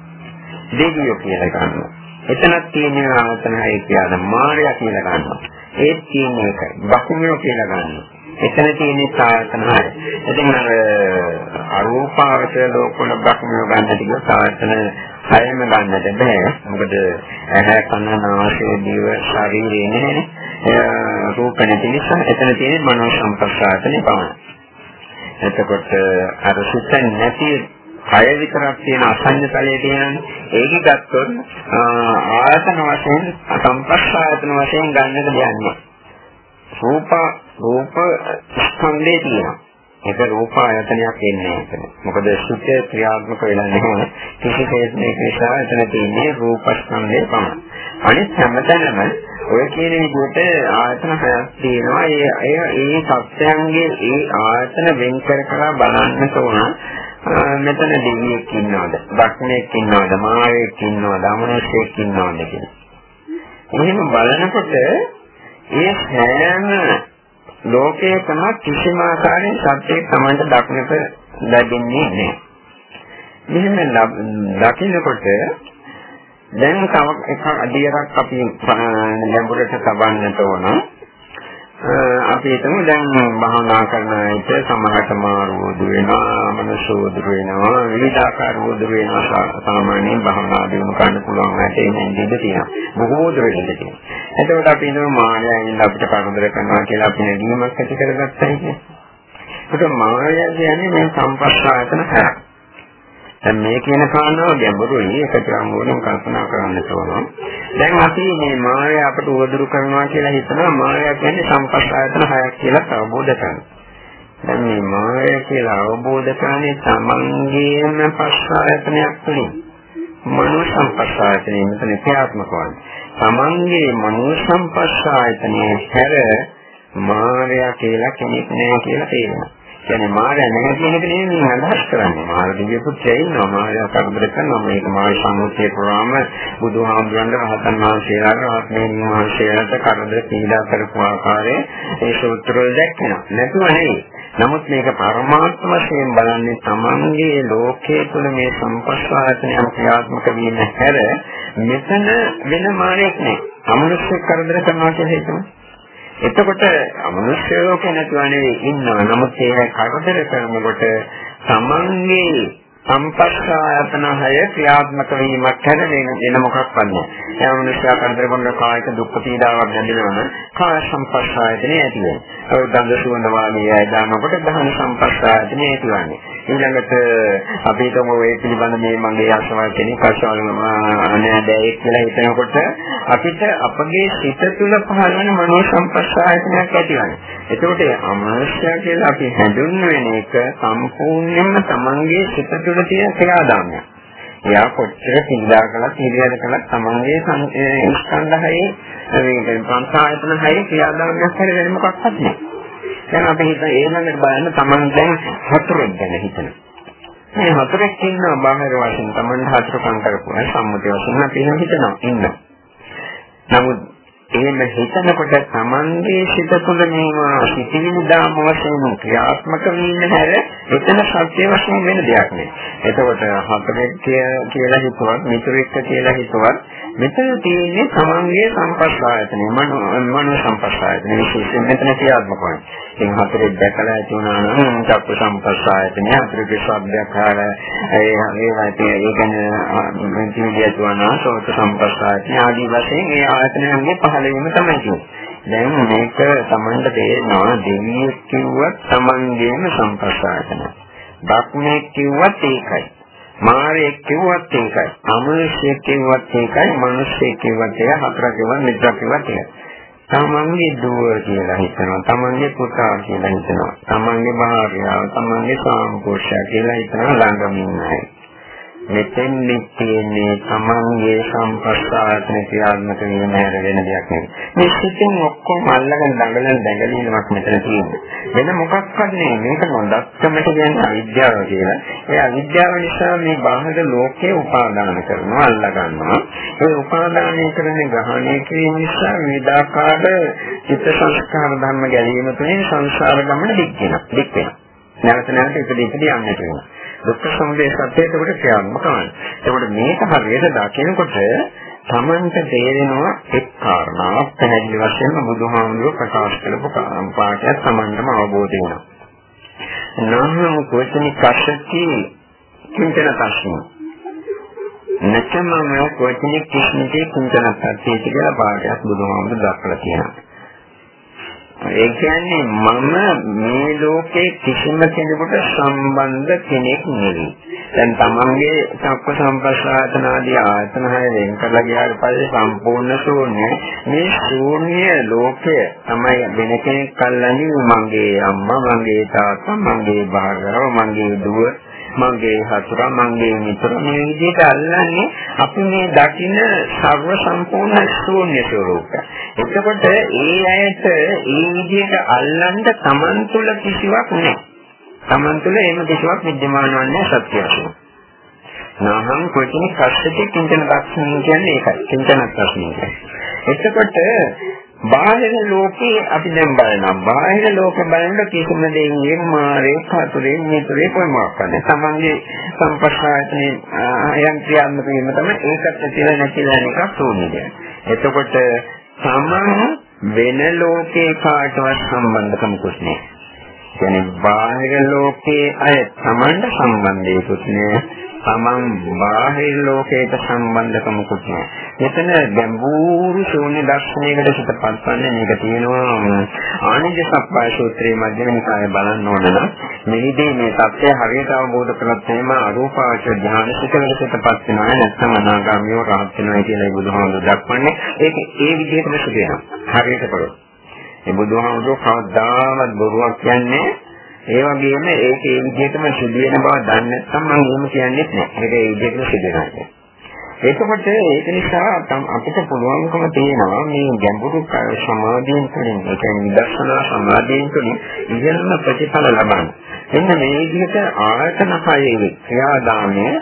දෙවියෝ කියලා ගන්නවා. එතනක් තියෙන ආයතන හයේ ක්‍රියාදාම මායя කියලා ගන්නවා. ඒත් තියෙන එකයි. බකුණෝ කියලා ගන්න. එතන තියෙන සායතන හය. ඉතින් අර අරූපාවචර ලෝකවල බකුණෝ ගන්නට කිව්ව සායතන හයම ගන්නට බෑ. මොකද ඇහැ කන නාසය දිව ශරීරය නෙනේ. රූප නැති නිසා එතන තියෙන මනෝ සංපස්සායතනෙ පමණයි. එතකොට අර සුත්ත නැති කය විතරක් තියෙන අසඤ්ඤ තලයේ තියෙනනේ ඒක ගත්තොත් ආයතන වශයෙන් සම්පස්සායතන වශයෙන් ගන්නට දෙන්නේ රූප රූප ස්කන්ධේ තියෙනවා. ඒක රූප ආයතනයක් එන්නේ එතන. මොකද සුඛ ක්‍රියාත්මක වෙලා නැහැ. කිසිසේත් මේක නිසා එතන තියෙන්නේ රූප ස්කන්ධේ පමණයි. අනිත් හැමතැනම ඔය කියන විදිහට ආයතන හයක් තියෙනවා. ඒ ඒ ඒ සත්‍යයන්ගේ ඒ ආයතන වෙන් කර කර බලන්න ඕන. මෙතන දෙවියෙක් ඉන්නවද? බක්මෙක් ඉන්නවද? මායෙක් ඉන්නවද? අමනුෂ්‍යෙක් ඉන්නවද කියලා. එහෙම බලනකොට ඒ හැම ලෝකයේ තම කිසිම ආකාරයෙන් සත්‍යයක් Tamanට දක්නට ලැබෙන්නේ නැහැ. මෙහෙම දකින්නකොට දැන් තව එක අඩියක් අපි ගැඹුරට තබන්නට ඕන. අපි හිතමු දැන් භාවනා කරන විට සමහරට මාරුවද වෙනවා, මනසෝද වෙනවා, විවිධාකාර වෝද වෙනවා සාමාන්‍යයෙන් භාවනා දිනු ගන්න පුළුවන් ඇටේ නෙන්දද තියෙනවා. බොහෝ දුරට තියෙනවා. එතකොට අපි හිතමු මායයෙන් අපිට කරදර කරනවා කියලා අපි නැගීමක් ඇති කරගත්තා කියන්නේ. ඒක මායය කියන්නේ මේ සම්පස්සායතන හයක්. දැන් මේ කියන කාරණාව ගැඹුරුයි ඒකට අනුවම කල්පනා කරන්න ඕන. දැන් අපි මේ මාය අපට උවදුරු කරනවා කියලා හිතනවා මාය කියන්නේ සම්පස් ආයතන හයක් කියලා අවබෝධ කරගන්න. දැන් මේ මාය කියලා අවබෝධ කරන්නේ තමන්ගේම පස් ආයතනයක් තුළින්. මනෝ සම්පස් ආයතනය මෙතන ක්‍රියාත්මක වන්නේ. තමන්ගේ මනෝ සම්පස් ආයතනයේ හැර මාය කියලා කෙනෙක් නැහැ කියලා තේරෙනවා. කියන්නේ මාය නැහැ කියන එක නෙමෙයි මම අදහස් කරන්නේ. මාය දිව්‍ය පුත්‍රය ඉන්නවා. මාය කරදර කරනවා. මේක මාය සම්මුතිය පුරාම බුදුහාමුදුරන්ගේ රහතන් වහන්සේලාට රහත් මෙහෙණින් වහන්සේලාට කරදර පීඩා කරපු ආකාරයේ ඒ සූත්‍රවල දැක්වෙනවා. නැතුව නෙවෙයි. නමුත් මේක පරමාර්ථ වශයෙන් බලන්නේ තමන්ගේ ලෝකයේ තුල මේ සම්පස්සායතනයන් ක්‍රියාත්මක වීම හැර මෙතන වෙන මානෙක් නෑ. අමනුෂ්‍ය කරදර කරනවා කියලා හිතමු. එතකොට අමනුෂ්‍ය ලෝකේ නැතුව නෙවෙයි ඉන්නවා. නමුත් ඒක කරදර කරනකොට තමන්ගේ සම්පස්සායතන හය ක්‍රියාත්මක වීමක් හැර වෙන වෙන මොකක්වත් නැහැ. ඒ මනුෂ්‍යයා කරදර කරන කායික දුක් පීඩාවක් දැනෙනවනම් කාය සම්පස්සායතනෙ ඇති වෙනවා. ඒ දන්ද සුවඳ වාගේ අය දානකොට දහන සම්පස්සායතනෙ ඇතිවන්නේ. ඊළඟට අපි හිතමු ඒ පිළිබඳ මේ මගේ අසවල් කෙනෙක් අසවල් අනෑදෑයෙක් කියලා හිතනකොට අපිට අපගේ සිත තුළ පහළ වෙන මනෝ සම්පස්සායතනයක් ඇතිවන්නේ. එතකොට අමනුෂ්‍යයා කියලා අපි හැඳුන්වන එක සම්පූර්ණයෙන්ම තමන්ගේ සිත තුළ තුළ තියෙන ක්‍රියාදාමයක්. එයා කොච්චර සිද්ධා කළත් හිරියද කළත් තමන්ගේ ස්කන්ධහයේ මේ සංසායතන හයේ ක්‍රියාදාමයක් හැර වෙන මොකක්වත් නැහැ. දැන් අපි හිත ඒ ළඟට බලන්න තමන් දැන් හතරෙන් ගැන හිතන. මේ හතරෙක් ඉන්නවා බාහිර වශයෙන් තමන් හතරකම් කරපුවා සම්මුතිය වශයෙන් අපි හිතනවා ඉන්න. නමුත් එහෙම හිතනකොට Tamanගේ සිත තුළ මේවා සිතිවිලි දාම වශයෙන් ක්‍රියාත්මක වීම හැර එතන සත්‍ය වශයෙන් වෙන දෙයක් නෑ. එතකොට හතරෙක් කියලා හිතුවත් මිතුරෙක් කියලා හිතුවත් මෙතන තියෙන්නේ Tamanගේ සංපස්සායතනෙ මනෝ සංපස්සායතනෙ විශේෂයෙන් මෙතන ක්‍රියාත්මක වෙනවා. ඉතින් හතරෙක් දැකලා ඇති වුණා නම් චක්ක සංපස්සායතනෙ හතරේ ශබ්දයක් අහලා ඒ ඒවා ඒ කියන්නේ මෙතිවිදිය තුනා සෝත සංපස්සායතනෙ ආදී වශයෙන් ඒ ආයතනයන්ගේ පහළ වීම තමයි කියන්නේ. දැන් මේක Tamanට තේරෙනවා දෙවියෙක් කිව්වත් Tamanගේම සංපස්සායතන. බක්මෙක් කිව්වත් ඒකයි. මාරයෙක් කිව්වත් ඒකයි. අමනුෂ්‍යයෙක් කිව්වත් ඒකයි. මිනිස්සෙක් කිව්වත් ඒක හතර කිව්වත් මිත්‍ර කිව්වත් ඒකයි. තමන්ගේ දුව කියලා හිතනවා තමන්ගේ පුතා කියලා හිතනවා තමන්ගේ භාර්යාව තමන්ගේ සාම්පෝෂයා කියලා හිතනවා ළඟම ඉන්නයි මෙතෙන් තියෙන්නේ තමන්ගේ සම්පස්සායතන ක්‍රියාත්මක වීම හැර වෙන දෙයක් නෙවෙයි. මේ සිතින් ඔක්කොම අල්ලගෙන දඟලන දැඟලීමක් මෙතන තියෙනවා. වෙන මොකක්වත් නෙවෙයි. මේක නොදක්කමට කියන්නේ අවිද්‍යාව කියලා. ඒ අවිද්‍යාව නිසා මේ බාහිර ලෝකේ උපාදාන කරනවා, අල්ල ගන්නවා. ඒ උපාදානය කරන ග්‍රහණය කිරීම නිසා විවිධාකාර චිත්ත සංස්කාර ධර්ම ගැලීම තුළින් සංසාර ගමන දික් වෙනවා. දික් වෙනවා. නැවත නැවත ඉදිරි ඉදිරි යන්නට වෙනවා. දුක්ඛ සමුදය සත්‍යයට උඩ ක්‍රියාත්මක කරනවා. ඒකට මේක හරියට දකිනකොට තමන්ට තේරෙනවා එක් කාරණාවක් පැහැදිලි වශයෙන්ම බුදුහාමුදුරුවෝ ප්‍රකාශ කළපු පාඩයක් තමන්ටම අවබෝධ වෙනවා. නාම කෝචනි කෂති චින්තන තස්මි. නැත්නම් කෝචනි කිස්මිතේ චින්තන තස්මි කියලා පාඩයක් බුදුහාමුදුරුවෝ දක්වලා තියෙනවා. ඒ කියන්නේ මම මේ ලෝකේ කිසිම කෙනෙකුට සම්බන්ධ කෙනෙක් නෙවෙයි. දැන් තමන්ගේ සක්ක සම්ප්‍රසාතන ආදී ආයතන හය වෙන් කරලා ගියාට පස්සේ සම්පූර්ණ ශූන්‍ය මේ ශූන්‍ය ලෝකය තමයි වෙන කෙනෙක් අල්ලන්නේ මගේ අම්මා මගේ තාත්තා මගේ භාර්යාව මගේ දුව මගේ හතුරා මගේ මිතුරා මේ විදිහට අල්ලන්නේ අපි මේ දකින සර්ව සම්පූර්ණ ශූන්‍ය ස්වરૂපය. එතකොට ඒ ඇයට ඒ විදිහට අල්ලන්න Taman තුල කිසිවක් නැහැ. Taman තුල එහෙම කිසිවක් विद्यमान වන්නේ සත්‍ය වශයෙන්. නාහං කොටිනි කස්සටි චින්තන දක්ෂණ කියන්නේ ඒකයි. චින්තන දක්ෂණ. එතකොට බාහිර ලෝකේ අපි දැන් බලනවා. බාහිර ලෝකෙ බලනකොට කිසිම දෙයක් මාරේ කතුරේ මිතුරේ කොහොමවත් නැහැ. තමන්ගේ සම්පස්සායතනේ අයන් ක්‍රියාත්මක වීම තමයි ඒකත් කියලා නැතිලා එකක් ශූන්‍යද. එතකොට තමන් වෙන ලෝකේ කාටවත් සම්බන්ධකමකුත් නැහැ. කියන්නේ බාහිර ලෝකයේ අය තමන්ට සම්බන්ධයකුත් නැහැ. තමන් බාහිර ලෝකයට සම්බන්ධකමකුත් නැහැ. මෙතන ගැඹුරු ශූන්‍ය දර්ශනයකට සිතපත් වන්නේ මේක තියෙනවා ආනන්ද සප්පාය සූත්‍රයේ මධ්‍යම නිකායේ බලන්න ඕන නම් මෙහිදී මේ தත්ත්වය හරියට අවබෝධ කරගත් තේම අරූපාවචර ධ්‍යාන සිතකට සිතපත් වෙනවා නැත්නම් අනාගාමීව රහත් වෙනවා කියලා බුදුහාමුදුරුවෝ දක්වන්නේ ඒක ඒ විදිහටම සිදු වෙනවා. හරියට කරොත්. මේ බුදුහාමුදුරුවෝ කවදාවත් බොරුවක් කියන්නේ ඒ වගේම ඒක ඒ විදිහටම සිදු වෙන බව දන්නේ නැත්නම් මම එහෙම කියන්නේ නැහැ. ඒක ඒ විදිහටම සිදු වෙනවා. එතකොට ඒක නිසා අපිට පුළුවන්කම තියෙනවා මේ ගැඹුරු සමාධියෙන් තුළින් ඒ කියන්නේ විදර්ශනා සමාධියෙන් තුළින් ඉහළම ප්‍රතිඵල ලබන්න. එන්න මේ විදිහට ආයතන හයේ ක්‍රියාදාමයේ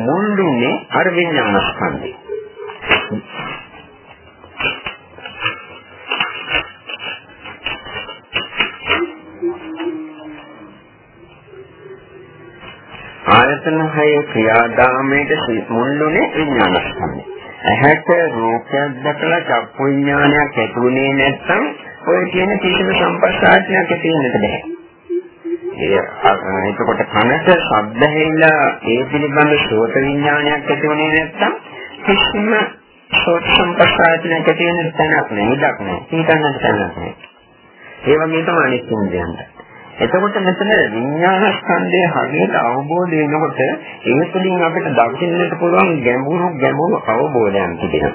මුල්ුනේ අර විඥාන ස්කන්ධය. ආයතන හයේ ක්‍රියාදාමයට මුල්ුනේ විඥානස්කන්ධය. ඇහැට රූපයක් දැකලා චක්කු විඥානයක් ඇතිුනේ නැත්නම් ඔය කියන කිසිම සම්පස්සාඥයක් ඇති වෙන්නට බෑ. ඒ එතකොට කනට ශබ්ද ඇහිලා ඒ පිළිබඳ ශෝත විඥානයක් ඇතිුනේ නැත්නම් කිසිම ශෝත සම්පස්සාඥයක් ඇති වෙන්න තැනක් නෑ. ඉඩක් නෑ. හිතන්නට තැනක් නෑ. ඒ වගේ තමයි අනිත් ඉන්ද්‍රියන්ට. එතකොට මෙතන විඥාන ස්කන්ධය හරියට අවබෝධ වෙනකොට ඒ තුළින් අපිට දකින්නට පුළුවන් ගැඹුරු ගැඹුරු අවබෝධයක් තිබෙනවා.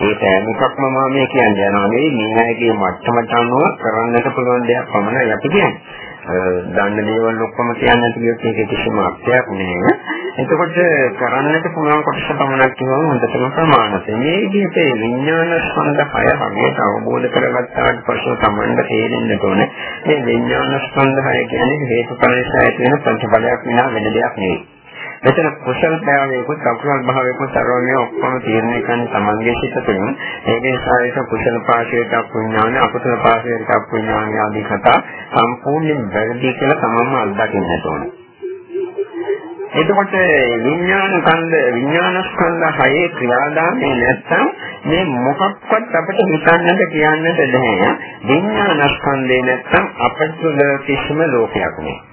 ඒ තෑම එකක්ම මම මේ කියන්නේ යනවා නෙවෙයි මේ අයගේ මට්ටමට අනුව කරන්නට පුළුවන් දෙයක් පමණයි අපි කියන්නේ. දන්න දේවල් ඔක්කොම කියන්නට කියොත් ඒක කිසිම අර්ථයක් නෑ. එතකොට කරන්නට පුළුවන් කොටස පමණක් කියවම හොඳටම ප්‍රමාණවත්. මේ විදිහට විඥාන ස්කන්ධ හය හරියට අවබෝධ කරගත්තාට පස්සේ තමන්ට තේරෙන්න ඕනේ මේ විඥාන ස්කන්ධ හය කියන්නේ හේතුඵල නිසා ඇති වෙන ප්‍රතිඵලයක් විනා වෙන දෙයක් නෙවෙයි. මෙතන කුසල භාවයකුත් අකුසල භාවයකුත් සර්වමය ඔක්කොම තීරණය කරන තමන්ගේ සිත තුළින් ඒ නිසා ඒක කුසල පාශයට අපුඥාන අකුසල පාශයට අපුඥාන ආදී කතා සම්පූර්ණයෙන් වැරදි කියලා තමන්ම අත්දකින්නට ඕනේ. එතකොට විඥාන ස්කන්ධ විඥාන ස්කන්ධ හයේ ක්‍රියාදාමයේ නැත්තම් මේ මොකක්වත් අපිට හිතන්නට කියන්නට බැහැ. විඥාන ස්කන්ධේ නැත්තම් අපිට කිසිම ලෝකයක් නෑ.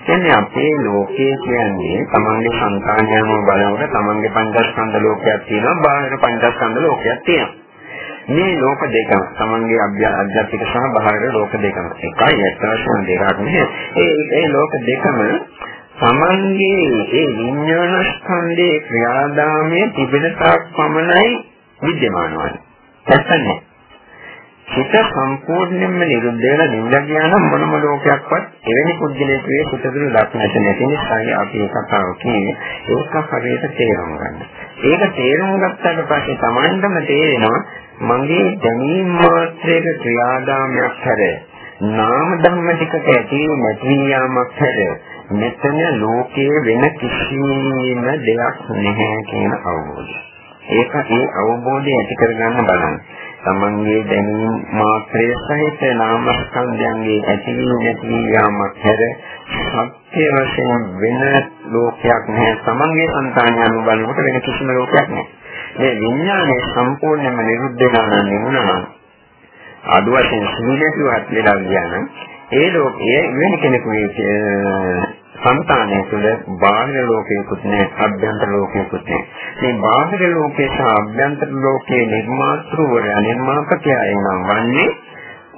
කියන්නේ අපේ ලෝකයේ කියන්නේ තමන්ගේ සංකාණයම බලනකොට තමන්ගේ පංචස්කන්ධ ලෝකයක් තියෙනවා බාහිර පංචස්කන්ධ ලෝකයක් තියෙනවා. මේ ලෝක දෙකම තමන්ගේ අධ්‍යාත්මික සහ බාහිර ලෝක දෙකම එකයි ඇත්තටම දෙකක් නෙවෙයි. ඒ ඒ ලෝක දෙකම තමන්ගේ ඒ විඥාන ස්කන්ධයේ ක්‍රියාදාමයේ තිබෙන තාක් පමණයි විද්‍යමාන වන්නේ. නැත්නම් හිත සම්පූර්ණයෙන්ම නිරුද්ධ වෙලා නිඳ ගියානම් මොනම ලෝකයක්වත් එවැනි පුද්ගලයෙකුගේ හිත තුළ දක්නට නැති නිසා අපි ඒ කතාව කියන්නේ ඒක හරියට තේරුම් ගන්න. ඒක තේරුම් ගත්තට පස්සේ Tamandම තේරෙනවා මගේ දැනීම් මාත්‍රයක ක්‍රියාදාමයක් හැර නාම ධර්ම ටිකක ඇති නැති යාමක් හැර මෙතන ලෝකයේ වෙන කිසිම දෙයක් නැහැ කියන අවබෝධය. ඒක ඒ අවබෝධය ඇති කරගන්න බලන්න. තමන්ගේ දැනීම් මාත්‍රයේ සහිත නාමස්කන්ධයන්ගේ ඇතිවීම නැතිවීම යාමක් හැර සත්‍ය වශයෙන් වෙන ලෝකයක් නැහැ. තමන්ගේ సంతානය අනුව බලනකොට වෙන කිසිම ලෝකයක් නැහැ. මේ විඥානය සම්පූර්ණයෙන්ම නිරුද්ධ වෙනවා නෙවෙනවා. අද වශයෙන් සිහිනේතුවත් වෙලා ගියා නම් ඒ ලෝකයේ වෙන කෙනෙකුගේ సంతాනය තුළ බාහිර ලෝකයකුත් නැහැ අභ්‍යන්තර ලෝකයකුත් නැහැ මේ බාහිර ලෝකයේ සහ අභ්‍යන්තර ලෝකයේ නිර්මාතෘවරයා නිර්මාපකයා එනම් වන්නේ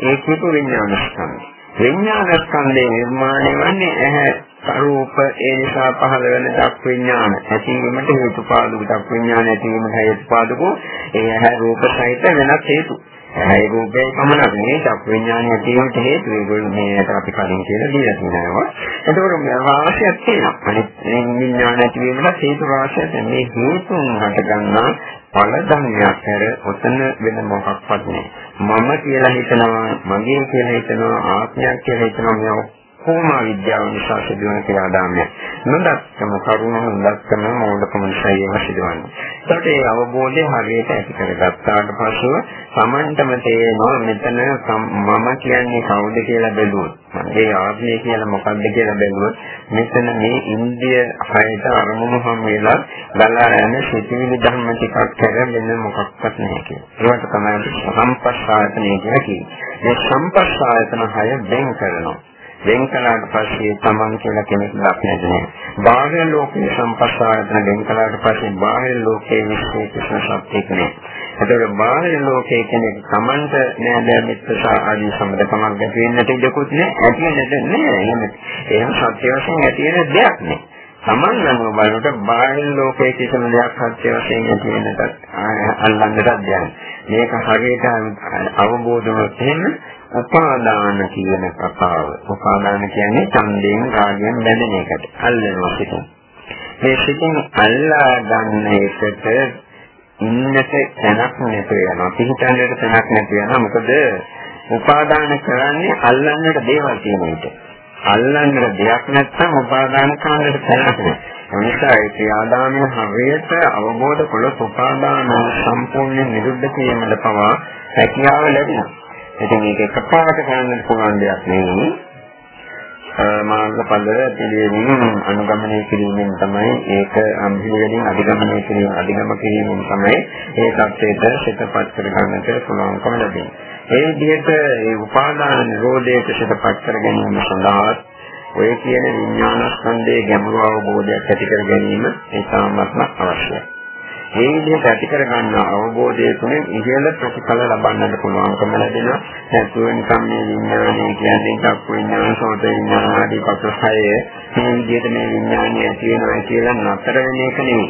ඒ කියපු විඥාන ස්කන්ධය. විඥාන ස්කන්ධේ නිර්මාණය වන්නේ ඇහැ රූප ඒ නිසා පහළ වෙන දක් විඥාන ඇතිවීමට හේතුපාදක දක් විඥාන ඇතිවීමට හේතුපාදකෝ ඒ ඇහැ රූප සහිත වෙනත් හේතු. ඇයි රූපේ පමණක් නෙවෙයි චක් විඥානය තියෙනට හේතු ඒගොල්ලෝ මේකට අපි කලින් කියලා දීලා තියෙනවා. එතකොට මේ රාශියක් තියෙනවා. අනිත් විඥාන ඇතිවීමට හේතු රාශියක් මේ හේතුන් හට ගන්නා ඵල ධර්මයක් හැර ඔතන වෙන මොකක්වත් නැහැ. මම කියලා හිතනවා, මගේ කියලා හිතනවා, ආත්මයක් කියලා හිතනවා මේ කොහොම විද්‍යාව නිසා සිදුවන ක්‍රියාදාමයක්. නොදක්කම කරුණ නොදක්කම මූලිකම නිසා ඒව සිදුවන්නේ. ඒකට ඒ අවබෝධය හරියට ඇති කරගත්තාට පස්සෙ Tamanටම තේරෙනවා මෙතන මම කියන්නේ කවුද කියලා බැලුවොත්. මගේ ආත්මය කියලා මොකක්ද කියලා බැලුවොත් මෙතන මේ ඉන්දිය හයට අරමුණු හැම වෙලා ගලා යන සිතිවිලි ධර්ම ටිකක් කර වෙන මොකක්වත් නැහැ කියලා. ඒකට තමයි සම්පස්සායතනය කියලා කියන්නේ. මේ සම්පස්සායතන හය වෙන් කරනවා. වෙන් කළාට පස්සේ තමන් කියලා කෙනෙක් දක්නට නෑ. බාහිර ලෝකේ සම්පස්සායතන වෙන් කළාට පස්සේ බාහිර ලෝකයේ විශේෂ සත්‍යයක් නෑ. ඒතකොට බාහිර ලෝකයේ කෙනෙක් තමන්ට නෑදෑ මිත්‍ර ආදී සම්බන්ධකමක් ඇති වෙන්නට ඉඩකුත් නෑ. ඇති වෙන්නට නෑ. එහෙම එහෙම සත්‍ය වශයෙන් ඇති වෙන දෙයක් නෑ. Taman අනුව බලනකොට බාහිර ලෝකයේ කිසිම දෙයක් සත්‍ය වශයෙන් ඇති වෙන්නට අල්ලන්නට දෙයක්. මේක හරියට අවබෝධ වුණොත් එහෙම උපාදාන කියන කතාව. උපාදාන කියන්නේ ඡන්දයෙන් රාගයෙන් බැඳෙන එකට. අල්ලනවා සිතින්. මේ සිතින් අල්ලා ගන්න එකට ඉන්නට තැනක් නැතු වෙනවා. පිහිටන්නට තැනක් නැති වෙනවා. මොකද උපාදාන කරන්නේ අල්ලන්නට දේවල් තියෙන විට. අල්ලන්නට දෙයක් නැත්නම් උපාදාන කරන්නට තැනක් නැහැ. එනිසා ඒ ක්‍රියාදාමය හරියට අවබෝධ කළොත් උපාදාන සම්පූර්ණ නිරුද්ධ කිරීමට පවා හැකියාව ලැබෙනවා. ඉතින් මේක එකපාරට කරන්න පුළුවන් දෙයක් නෙවෙයි. මාර්ගඵල පිළිවෙලින් අනුගමනය කිරීමෙන් තමයි ඒක අම්හිලෙන් අධිගමනය කිරීම අධිගම කිරීමෙන් තමයි ඒ தත්ත්වයට සිතපත් කරගන්නට පුළුවන්කම ලැබෙන්නේ. ඒ විදිහට ඒ උපාදාන නිරෝධයට සිතපත් කර ගැනීම සඳහා ඔය කියන විඥාන ස්කන්ධයේ ගැඹුරු අවබෝධයක් ඇති කර ගැනීම ඒ තාමත්ම අවශ්‍යයි. මේ විදිහට ඇති කර ගන්න අවබෝධය තුළින් ඉහළ ප්‍රතිඵල ලබන්නට පුළුවන්කම ලැබෙනවා. නැතුව නිකම් මේ විඥානය කියන්නේ චක්කු විඥාන, සෝත විඥාන ආදී කොටස්ය මේ විදිහට මේ විඥානය ඇති වෙනවා කියලා නතර වෙන එක නෙවෙයි.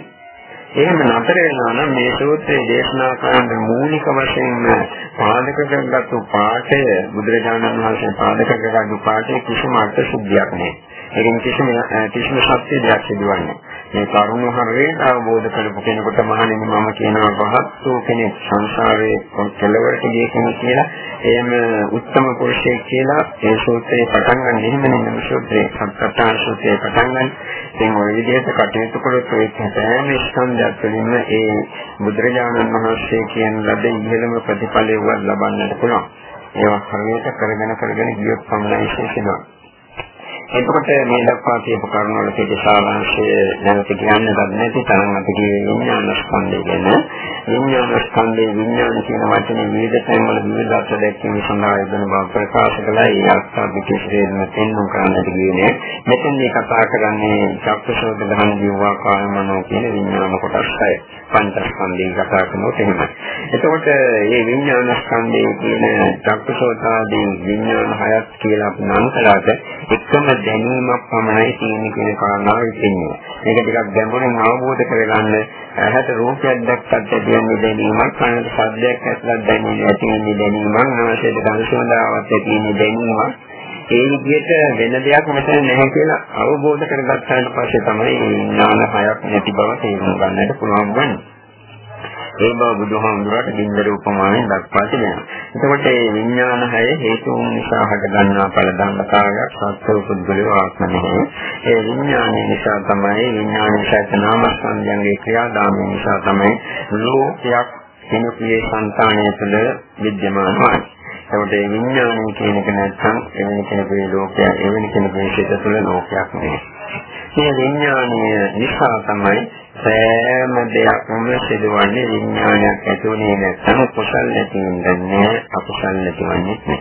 එහෙම නතර වෙනවා නම් මේ සූත්‍රයේ දේශනා කරන මූලික වශයෙන්ම පාදක කරගත්තු පාඨය බුදුරජාණන් වහන්සේ පාදක කරගත්තු පාඨයේ කිසිම අර්ථ සුද්ධියක් නැහැ. ඒකෙන් කිසිම කිසිම සත්‍ය දෙයක් සිදුවන්නේ. මේ කරුණ හරියට අවබෝධ කරගන්න කෙනෙකුට මහණෙනි මම කියනවා පහත් වූ කෙනෙක් සංසාරයේ කෙලවරට ගිය කෙනෙක් කියලා එහෙම උත්තම පුරුෂයෙක් කියලා ඒ සූත්‍රේ පටන් ගන්න එහෙම නෙමෙයි සූත්‍රේ සත්‍යතාන සූත්‍රේ පටන් ගන්න. ඉතින් ওই විදිහට කටයුතු කළොත් ඒ හැම ස්කන්ධයක් තුළින්ම ඒ බුදුරජාණන් වහන්සේ කියන ලද ඉහළම ප්‍රතිඵලය ලබන්නට පුළුවන්. ඒවා හරියට කරගෙන කරගෙන ගියොත් පමණයි විශේෂනවා. එතකොට මේ දක්වා කියපු කරුණ වල තියෙන සාරාංශය නැවත කියන්නවත් නැති තරම් අපි කියවේ විඥාන ස්කන්ධය ගැන. විඥාන ස්කන්ධයේ විඥාන කියන වචනේ විවිධ තැන්වල විවිධ අර්ථ දැක්වීම සඳහා යෙදෙන බව ප්‍රකාශ කළා. ඒ අර්ථ විශේෂයෙන්ම පෙන්වු කරන්නට ගියේ මෙතෙන් මේ කතා කරන්නේ චක්කසෝත දහන ජීවා කායමනෝ කියන විඥාන කොටස්යි. පංචස්කන්ධයෙන් කතා කරනකොට එහෙමයි. එතකොට මේ විඥාන ස්කන්ධයේ කියන චක්කසෝතාදී විඥාන හයක් කියලා අපි නම් කළාට එකම දැනීමක් පමණයි තියෙන කියන කාරණාව ඉතින්නේ. මේක ටිකක් ගැඹුරින් අවබෝධ කරගන්න ඇහැට රූපයක් දැක්කත් ඇතිවෙන්නේ දැනීමක්, කනට ශබ්දයක් ඇසලත් දැනෙන්නේ ඇතිවෙන්නේ දැනීමක්, නාසයට ගඳ සුවඳාවක් ඇතිවෙන්නේ දැනීමක්. ඒ විදිහට වෙන දෙයක් මෙතන නැහැ කියලා අවබෝධ කරගත්තාට පස්සේ තමයි ඥාන හයක් නැති බව තේරුම් ගන්නට පුළුවන් වන්නේ. ඒ බව බුදුහාමුදුරට බින්දර උපමාවෙන් දක්වා තිබෙනවා. එතකොට මේ විඥාන හය හේතුන් නිසා හට ගන්නා ඵල ධර්මතාවයක් සත්‍ය පුද්ගලෝ ආත්ම නෙවෙයි. ඒ විඥානය නිසා තමයි විඥානයේ සත්‍යනාමස්කන්ධයන්ගේ ක්‍රියාදාමය නිසා තමයි ලෝකයක් කෙනෙකුගේ సంతානය තුළ විද්‍යමාන වන්නේ. එතකොට මේ විඥානය කියන එක නැත්නම් එවැනි කෙනෙකුගේ ලෝකයක් එවැනි කෙනෙකුගේ සිත තුළ ලෝකයක් නෙවෙයි. මේ විඥානය නිසා තමයි සෑම දෙයක්ම සිදුවන්නේ විඥානයක් ඇතුළේ නැත්නම් කුසල් නැති වෙන්නේ අකුසල් නැතිවන්නේ නැහැ.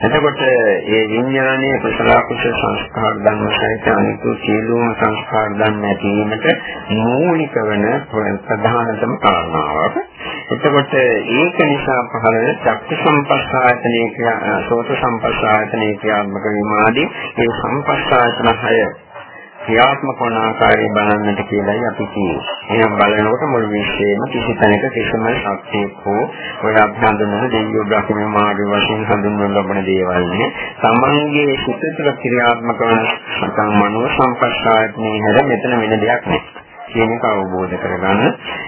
එතකොට මේ විඥානයේ කුසල කුසල සංස්කාර ධර්ම සහිත අනිකුත් සියලුම සංස්කාර ධර්ම ඇතිවීමට මූලික වන ප්‍රධානතම කාරණාවක් එතකොට ඒක නිසා පහළ චක්ක සම්පස්සායතනයේ ක්‍රියා සෝත සම්පස්සායතනයේ ක්‍රියාත්මක වීම ආදී ඒ සම්පස්සායතන හය ක්‍රියාත්මක වන ආකාරය බලන්නට කියලායි අපි කියන්නේ. එහෙනම් බලනකොට මුළු විශ්වයේම කිසි තැනක කිසිම ශක්තියක් හෝ ඔය අභ්‍යන්තර දෙවියෝ බ්‍රහ්ම මාර්ග වශයෙන් හඳුන්වන ලබන දේවල් නේ. තමන්ගේ සිත තුළ ක්‍රියාත්මක වන සතන් මනෝ සම්පස්සායතනයේ හැර මෙතන වෙන දෙයක් නෑ. කියන එක අවබෝධ කරගන්න.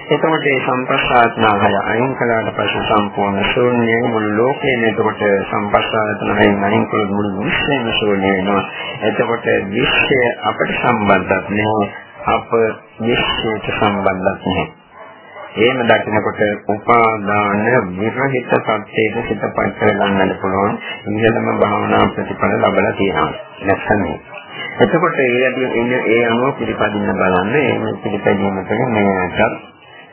එතකොට මේ සම්පස්සාත්නාහය අයින් කළාට පස්සේ සම්පූර්ණ ශූන්‍යයි මුළු ලෝකයේම එතකොට සම්පස්සාත්නාහයෙන් අයින් කළ මුළු විශ්වයම ශූන්‍ය වෙනවා. එතකොට විශ්වය අපට සම්බන්ධත් නෙවෙයි අප විශ්වයට සම්බන්ධත් නෙවෙයි. එහෙම දකිනකොට උපාදාන විරහිත සත්‍යයේ සිතපත් කරගන්නට පුළුවන් ඉහළම භාවනා ප්‍රතිඵල ලැබලා තියෙනවා. නැත්නම් එතකොට ඒ ඇදී ඒ අනුව පිළිපදින්න බලන්න ඒ පිළිපැදීමට මේකට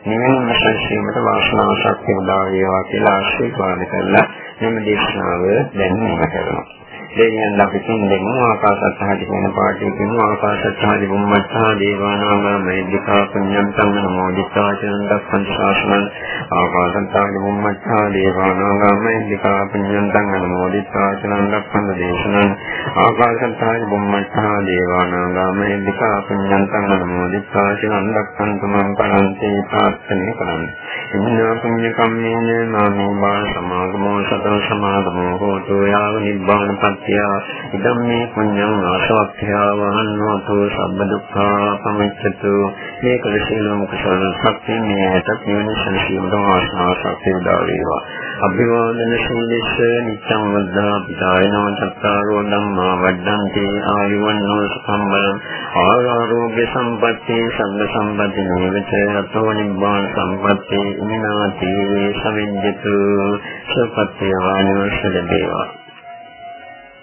නිවන සංශීමට වාසනාව ශක්තිය උදා වේවා කියලා ආශිර්වාද කරලා මෙම දේශනාව දැන් නිම කරනවා. දෙවියන් ලපිතින් දෙමු ආකාශත් සහජ වෙන පාටි දෙමු ආකාශත් සහජ බුම්මත්තා දේවානාම මේධිකා පුඤ්ඤම් තං නමෝදිතා චරණ දස්සන් ශාසනං ආකාශත් සහජ බුම්මත්තා දේවානාම මේධිකා පුඤ්ඤම් තං නමෝදිතා චරණ දස්සන් දේශනං ආකාශත් සහජ බුම්මත්තා දේවානාම මේධිකා පුඤ්ඤම් තං නමෝදිතා චරණ දස්සන් තුමන් පරන්ති ප්‍රාර්ථනා කරමි. ඉන්නා පුඤ්ඤ කම්මේන නාමෝ බාල සමාගමෝ සතං සමාගමෝ හෝතු යාව නිබ්බාන පත්‍ය ඉදම් මේ පුඤ්ඤං ආසවක්ඛ්‍යා වහන්නෝතු සබ්බ දුක්ඛා පමිච්ඡතු. මේ කලශීලම කුසල ශක්තිය මේ ඇත කියන සංසීමට ආශා ශක්තිය උදා වේවා. අභිවාදන සීලස්ස නිච්ඡං වද්දා පිතායනෝ චත්තාරෝ ධම්මා වඩ්ඩන්ති ආයුවන්නෝ සම්බලං ආරෝග්‍ය සම්පatti සම්ම සම්පatti නේවච අතෝ නිබ්බාන සම්පatti ඉමිනාති සමිඤ්ඤතු සපත්‍ය වානිවසද දේවා.